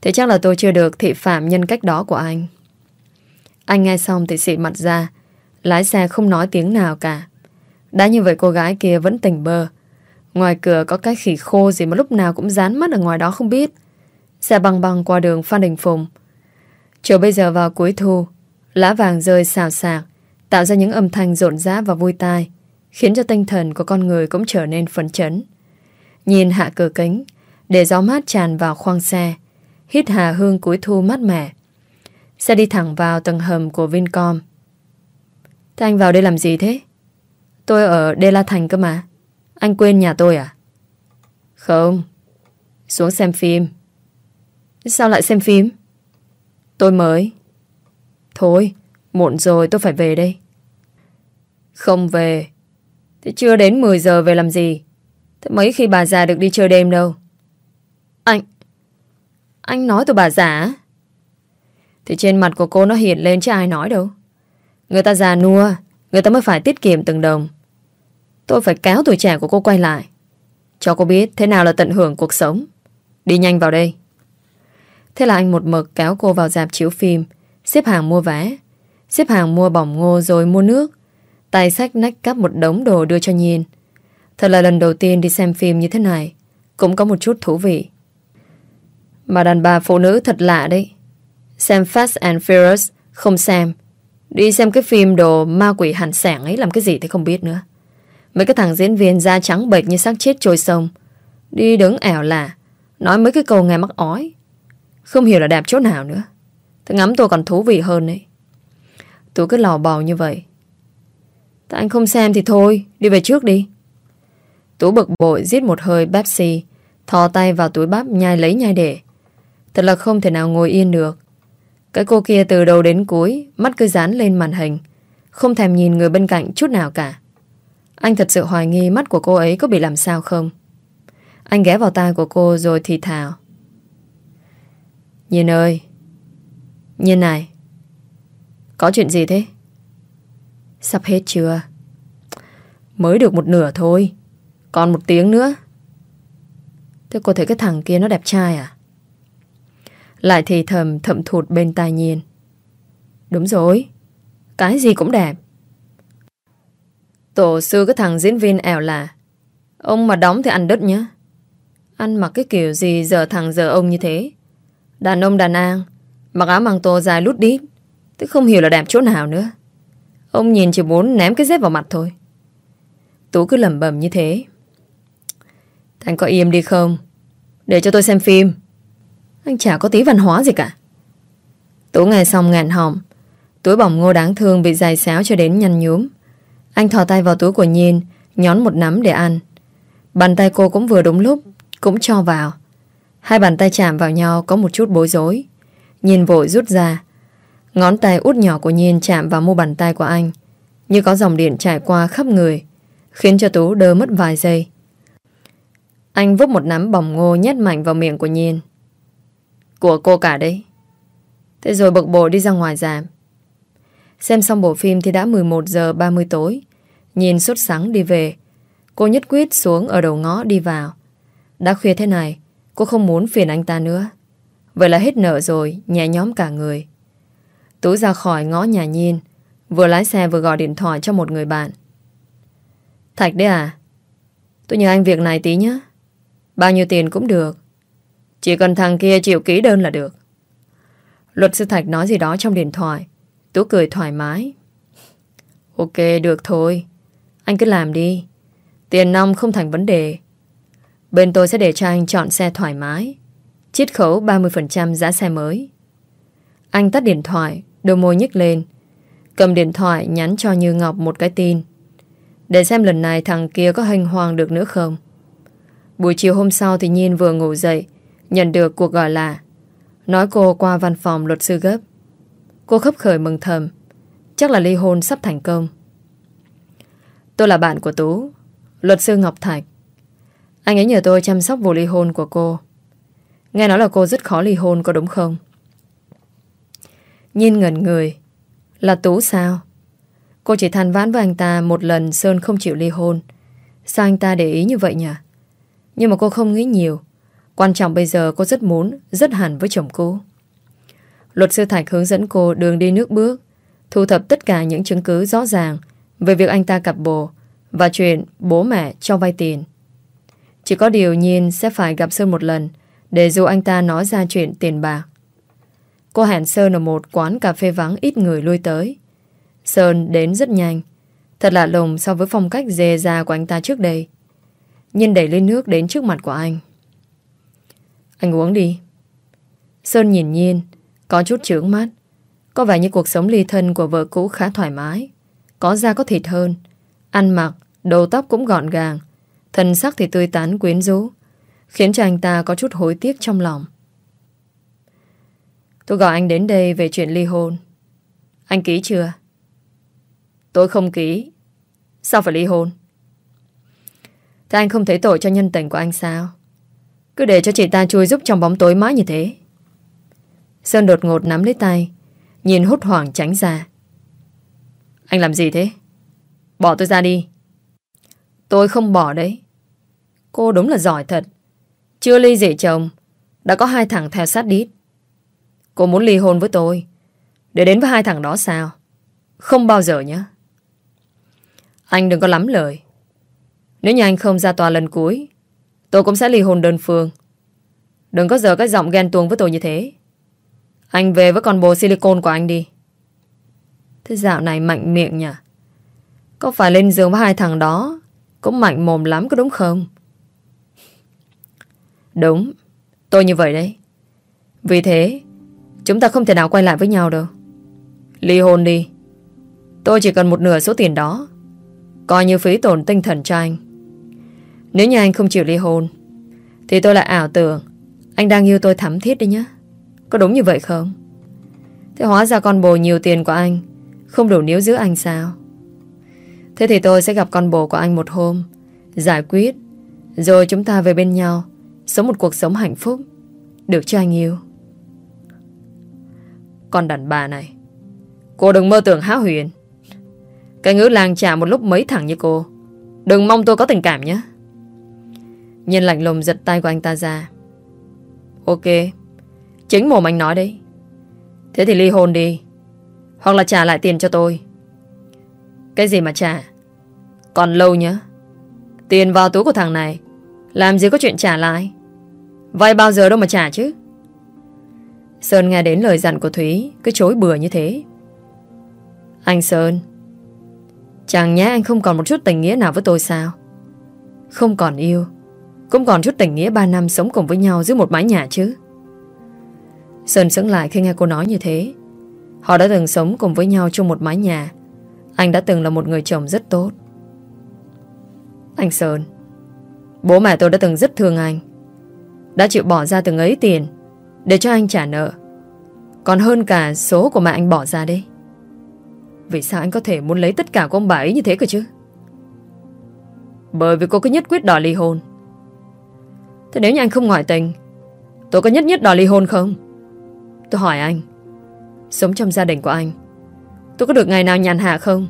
Thế chắc là tôi chưa được thị phạm nhân cách đó của anh. Anh nghe xong thì xị mặt ra, Lái xe không nói tiếng nào cả. Đã như vậy cô gái kia vẫn tỉnh bơ Ngoài cửa có cái khỉ khô gì mà lúc nào cũng dán mắt ở ngoài đó không biết. Xe băng băng qua đường Phan Đình Phùng. Chiều bây giờ vào cuối thu, lá vàng rơi xào xạc, tạo ra những âm thanh rộn rã và vui tai, khiến cho tinh thần của con người cũng trở nên phấn chấn. Nhìn hạ cửa kính, để gió mát tràn vào khoang xe, hít hà hương cuối thu mát mẻ. Xe đi thẳng vào tầng hầm của Vincom. Thế anh vào đây làm gì thế? Tôi ở Đê La Thành cơ mà. Anh quên nhà tôi à? Không. Xuống xem phim. Sao lại xem phim? Tôi mới. Thôi, muộn rồi tôi phải về đây. Không về. Thế chưa đến 10 giờ về làm gì? Thế mấy khi bà già được đi chơi đêm đâu? Anh... Anh nói tôi bà già Thì trên mặt của cô nó hiện lên chứ ai nói đâu. Người ta già nua, người ta mới phải tiết kiệm từng đồng. Tôi phải kéo tuổi trẻ của cô quay lại Cho cô biết thế nào là tận hưởng cuộc sống. Đi nhanh vào đây. Thế là anh một mực kéo cô vào dạp chiếu phim, xếp hàng mua vé, xếp hàng mua bỏng ngô rồi mua nước. tài sách nách cắp một đống đồ đưa cho Nhiên. Thật là lần đầu tiên đi xem phim như thế này, cũng có một chút thú vị. Mà đàn bà phụ nữ thật lạ đấy. Xem Fast and Furious không xem. Đi xem cái phim đồ ma quỷ hẳn sảng ấy làm cái gì thì không biết nữa. Mấy cái thằng diễn viên da trắng bệch như xác chết trôi sông. Đi đứng ẻo lạ. Nói mấy cái câu nghe mắc ói. Không hiểu là đẹp chỗ nào nữa. Thế ngắm tôi còn thú vị hơn đấy. Tôi cứ lò bò như vậy. Tại anh không xem thì thôi, đi về trước đi. Tú bực bội giết một hơi Pepsi, thò tay vào túi bắp nhai lấy nhai để. Thật là không thể nào ngồi yên được. Cái cô kia từ đầu đến cuối, mắt cứ dán lên màn hình, không thèm nhìn người bên cạnh chút nào cả. Anh thật sự hoài nghi mắt của cô ấy có bị làm sao không? Anh ghé vào tai của cô rồi thì thào. Nhìn ơi, nhìn này, có chuyện gì thế? Sắp hết chưa? Mới được một nửa thôi, còn một tiếng nữa. Thế cô thấy cái thằng kia nó đẹp trai à? Lại thì thầm thậm thụt bên tai nhiên. Đúng rồi, cái gì cũng đẹp. Tổ sư cái thằng diễn viên ẻo là, Ông mà đóng thì ăn đất nhá. Ăn mặc cái kiểu gì giờ thằng giờ ông như thế? Đàn ông đàn an, Mặc áo măng tô dài lút đít Tức không hiểu là đẹp chỗ nào nữa. Ông nhìn chỉ muốn ném cái dép vào mặt thôi. Tú cứ lẩm bẩm như thế. Thành có im đi không? Để cho tôi xem phim. Anh chả có tí văn hóa gì cả. Tú nghe xong ngàn họng. Túi bỏng ngô đáng thương bị dài xáo cho đến nhăn nhúm. Anh thò tay vào túi của Nhiên, Nhón một nắm để ăn. Bàn tay cô cũng vừa đúng lúc, Cũng cho vào. Hai bàn tay chạm vào nhau có một chút bối rối. Nhiên vội rút ra. Ngón tay út nhỏ của Nhiên chạm vào mu bàn tay của anh, Như có dòng điện trải qua khắp người, Khiến cho Tú đơ mất vài giây. Anh vốc một nắm bỏng ngô nhét mạnh vào miệng của Nhiên. Của cô cả đấy. Thế rồi bực bội đi ra ngoài giảm Xem xong bộ phim thì đã 11 giờ 30 tối. Nhìn sốt sắng đi về, Cô nhất quyết xuống ở đầu ngõ đi vào. Đã khuya thế này, Cô không muốn phiền anh ta nữa. Vậy là hết nợ rồi, Nhẹ nhóm cả người. Tú ra khỏi ngõ nhà Nhiên, Vừa lái xe vừa gọi điện thoại cho một người bạn. Thạch đấy à Tôi nhờ anh việc này tí nhé Bao nhiêu tiền cũng được. Chỉ cần thằng kia chịu ký đơn là được. Luật sư Thạch nói gì đó trong điện thoại. Tú cười thoải mái. Ok, được thôi. Anh cứ làm đi. Tiền nong không thành vấn đề. Bên tôi sẽ để cho anh chọn xe thoải mái. Chiết khấu 30% giá xe mới. Anh tắt điện thoại, Đôi môi nhếch lên. Cầm điện thoại nhắn cho Như Ngọc một cái tin. Để xem lần này thằng kia có hành hoàng được nữa không. Buổi chiều hôm sau thì Nhiên vừa ngủ dậy, Nhận được cuộc gọi là, Nói cô qua văn phòng luật sư gấp. Cô khấp khởi mừng thầm. Chắc là ly hôn sắp thành công. Tôi là bạn của Tú, Luật sư Ngọc Thạch. Anh ấy nhờ tôi chăm sóc vụ ly hôn của cô. Nghe nói là cô rất khó ly hôn, có đúng không? Nhiên ngẩn người. Là Tú sao? Cô chỉ than vãn với anh ta Một lần Sơn không chịu ly hôn. Sao anh ta để ý như vậy nhỉ? Nhưng mà cô không nghĩ nhiều. Quan trọng bây giờ cô rất muốn, Rất hẳn với chồng cô Luật sư Thạch hướng dẫn cô đường đi nước bước, Thu thập tất cả những chứng cứ rõ ràng Về việc anh ta cặp bồ Và chuyện bố mẹ cho vay tiền. Chỉ có điều nhiên sẽ phải gặp Sơn một lần Để dù anh ta nói ra chuyện tiền bạc. Cô hẹn Sơn ở một quán cà phê vắng ít người lui tới. Sơn đến rất nhanh, Thật lạ lùng so với phong cách dê da của anh ta trước đây. Nhiên đẩy lên nước đến trước mặt của anh. Anh uống đi. Sơn nhìn Nhiên có chút trướng mắt. Có vẻ như cuộc sống ly thân của vợ cũ khá thoải mái. Có da có thịt hơn. Ăn mặc, đầu tóc cũng gọn gàng. Thân sắc thì tươi tắn quyến rũ Khiến cho anh ta có chút hối tiếc trong lòng. Tôi gọi anh đến đây về chuyện ly hôn. Anh ký chưa? Tôi không ký. Sao phải ly hôn? Thế anh không thấy tội cho nhân tình của anh sao? Cứ để cho chị ta chui giúp trong bóng tối mãi như thế. Sơn đột ngột nắm lấy tay Nhìn hốt hoảng tránh ra Anh làm gì thế? Bỏ tôi ra đi Tôi không bỏ đấy Cô đúng là giỏi thật. Chưa ly dị chồng, đã có hai thằng theo sát đít. Cô muốn ly hôn với tôi, để đến với hai thằng đó sao? Không bao giờ nhé. Anh đừng có lắm lời. Nếu như anh không ra tòa lần cuối, tôi cũng sẽ ly hôn đơn phương. Đừng có giờ cái giọng ghen tuông với tôi như thế. Anh về với con bồ silicon của anh đi. Thế dạo này mạnh miệng nhỉ? Có phải lên giường với hai thằng đó cũng mạnh mồm lắm có đúng không? Đúng, tôi như vậy đấy. Vì thế, chúng ta không thể nào quay lại với nhau đâu. Ly hôn đi. Tôi chỉ cần một nửa số tiền đó. Coi như phí tổn tinh thần cho anh. Nếu như anh không chịu ly hôn, thì tôi lại ảo tưởng anh đang yêu tôi thắm thiết đấy nhé. Có đúng như vậy không? Thế hóa ra con bồ nhiều tiền của anh, không đủ níu giữ anh sao? Thế thì tôi sẽ gặp con bồ của anh một hôm, Giải quyết, Rồi chúng ta về bên nhau, Sống một cuộc sống hạnh phúc. Được cho anh yêu? Con đàn bà này, Cô đừng mơ tưởng háo huyền. Cái ngữ làng trả một lúc mấy thằng như cô, Đừng mong tôi có tình cảm nhé. Nhân lạnh lùng giật tay của anh ta ra. Ok. Chính mồm anh nói đấy. Thế thì ly hôn đi, Hoặc là trả lại tiền cho tôi. Cái gì mà trả? Còn lâu nhá Tiền vào túi của thằng này, Làm gì có chuyện trả lại? Vay bao giờ đâu mà trả chứ. Sơn nghe đến lời dặn của Thúy, Cứ chối bừa như thế. Anh Sơn, Chẳng nhẽ anh không còn một chút tình nghĩa nào với tôi sao? Không còn yêu, Cũng còn chút tình nghĩa 3 năm sống cùng với nhau Dưới một mái nhà chứ. Sơn sững lại khi nghe cô nói như thế. Họ đã từng sống cùng với nhau trong một mái nhà. Anh đã từng là một người chồng rất tốt. Anh Sơn, Bố mẹ tôi đã từng rất thương anh. Đã chịu bỏ ra từng ấy tiền Để cho anh trả nợ. Còn hơn cả số của mẹ anh bỏ ra đấy. Vì sao anh có thể muốn lấy tất cả của ông bà ấy như thế cơ chứ? Bởi vì cô cứ nhất quyết đòi ly hôn. Thế nếu như anh không ngoại tình, Tôi có nhất nhất đòi ly hôn không? Tôi hỏi anh, Sống trong gia đình của anh, Tôi có được ngày nào nhàn hạ không?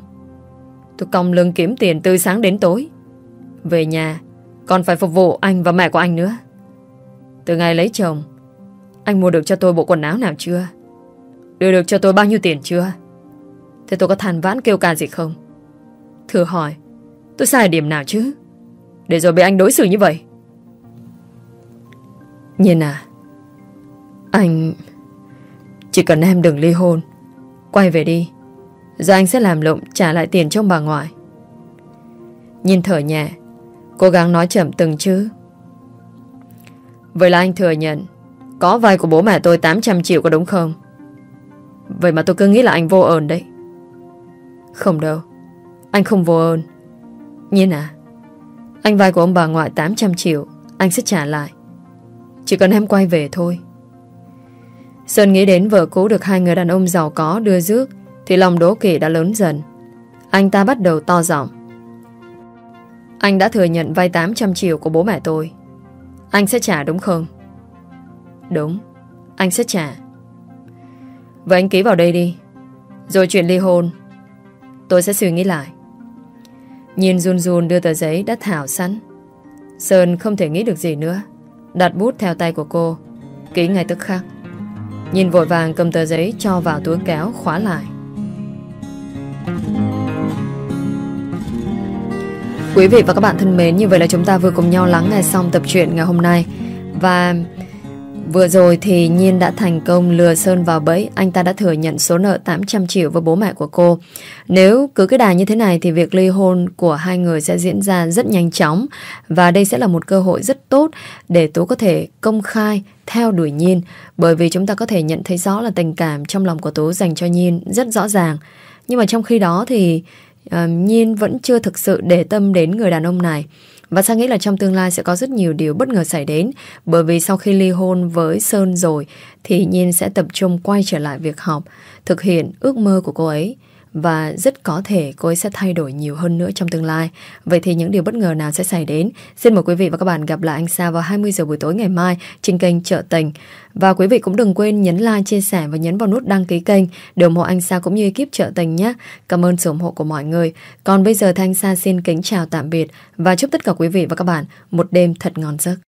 Tôi còng lưng kiếm tiền từ sáng đến tối. Về nhà, Còn phải phục vụ anh và mẹ của anh nữa. Từ ngày lấy chồng, Anh mua được cho tôi bộ quần áo nào chưa? Đưa được cho tôi bao nhiêu tiền chưa? Thế tôi có than vãn kêu ca gì không? Thử hỏi, Tôi sai điểm nào chứ? Để rồi bị anh đối xử như vậy. Nhìn à Anh chỉ cần em đừng ly hôn. Quay về đi. Giờ anh sẽ làm lụng trả lại tiền cho bà ngoại. Nhìn thở nhẹ. Cố gắng nói chậm từng chữ. Vậy là anh thừa nhận, Có vay của bố mẹ tôi 800 triệu có đúng không? Vậy mà tôi cứ nghĩ là anh vô ơn đấy. Không đâu. Anh không vô ơn. Nhiên à Anh vay của ông bà ngoại 800 triệu, Anh sẽ trả lại. Chỉ cần em quay về thôi. Sơn nghĩ đến vợ cũ được hai người đàn ông giàu có đưa rước thì lòng đố kỵ đã lớn dần. Anh ta bắt đầu to giọng. Anh đã thừa nhận vay 800 triệu của bố mẹ tôi. Anh sẽ trả đúng không? Đúng, anh sẽ trả. Vậy anh ký vào đây đi. Rồi chuyện ly hôn. Tôi sẽ suy nghĩ lại. Nhìn run run đưa tờ giấy đã thảo sẵn. Sơn không thể nghĩ được gì nữa. Đặt bút theo tay của cô. Ký ngay tức khắc. Nhìn vội vàng cầm tờ giấy cho vào túi kéo khóa lại. Quý vị và các bạn thân mến, Như vậy là chúng ta vừa cùng nhau lắng nghe xong tập truyện ngày hôm nay. Và Vừa rồi thì Nhiên đã thành công lừa Sơn vào bẫy. Anh ta đã thừa nhận số nợ 800 triệu với bố mẹ của cô. Nếu cứ cái đà như thế này Thì việc ly hôn của hai người sẽ diễn ra rất nhanh chóng Và đây sẽ là một cơ hội rất tốt Để Tú có thể công khai theo đuổi Nhiên Bởi vì chúng ta có thể nhận thấy rõ là tình cảm trong lòng của Tú dành cho Nhiên rất rõ ràng. Nhưng mà trong khi đó thì uh, Nhiên vẫn chưa thực sự để tâm đến người đàn ông này và Sang nghĩ là trong tương lai sẽ có rất nhiều điều bất ngờ xảy đến bởi vì sau khi ly hôn với Sơn rồi thì Nhiên sẽ tập trung quay trở lại việc học, thực hiện ước mơ của cô ấy và rất có thể cô ấy sẽ thay đổi nhiều hơn nữa trong tương lai. Vậy thì những điều bất ngờ nào sẽ xảy đến? Xin mời quý vị và các bạn gặp lại anh Sa vào 20 giờ buổi tối ngày mai trên kênh Trợ Tình. Và quý vị cũng đừng quên nhấn like, chia sẻ và nhấn vào nút đăng ký kênh để ủng hộ anh Sa cũng như ekip Trợ Tình nhé. Cảm ơn sự ủng hộ của mọi người. Còn bây giờ Thanh Sa xin kính chào tạm biệt và chúc tất cả quý vị và các bạn một đêm thật ngon giấc.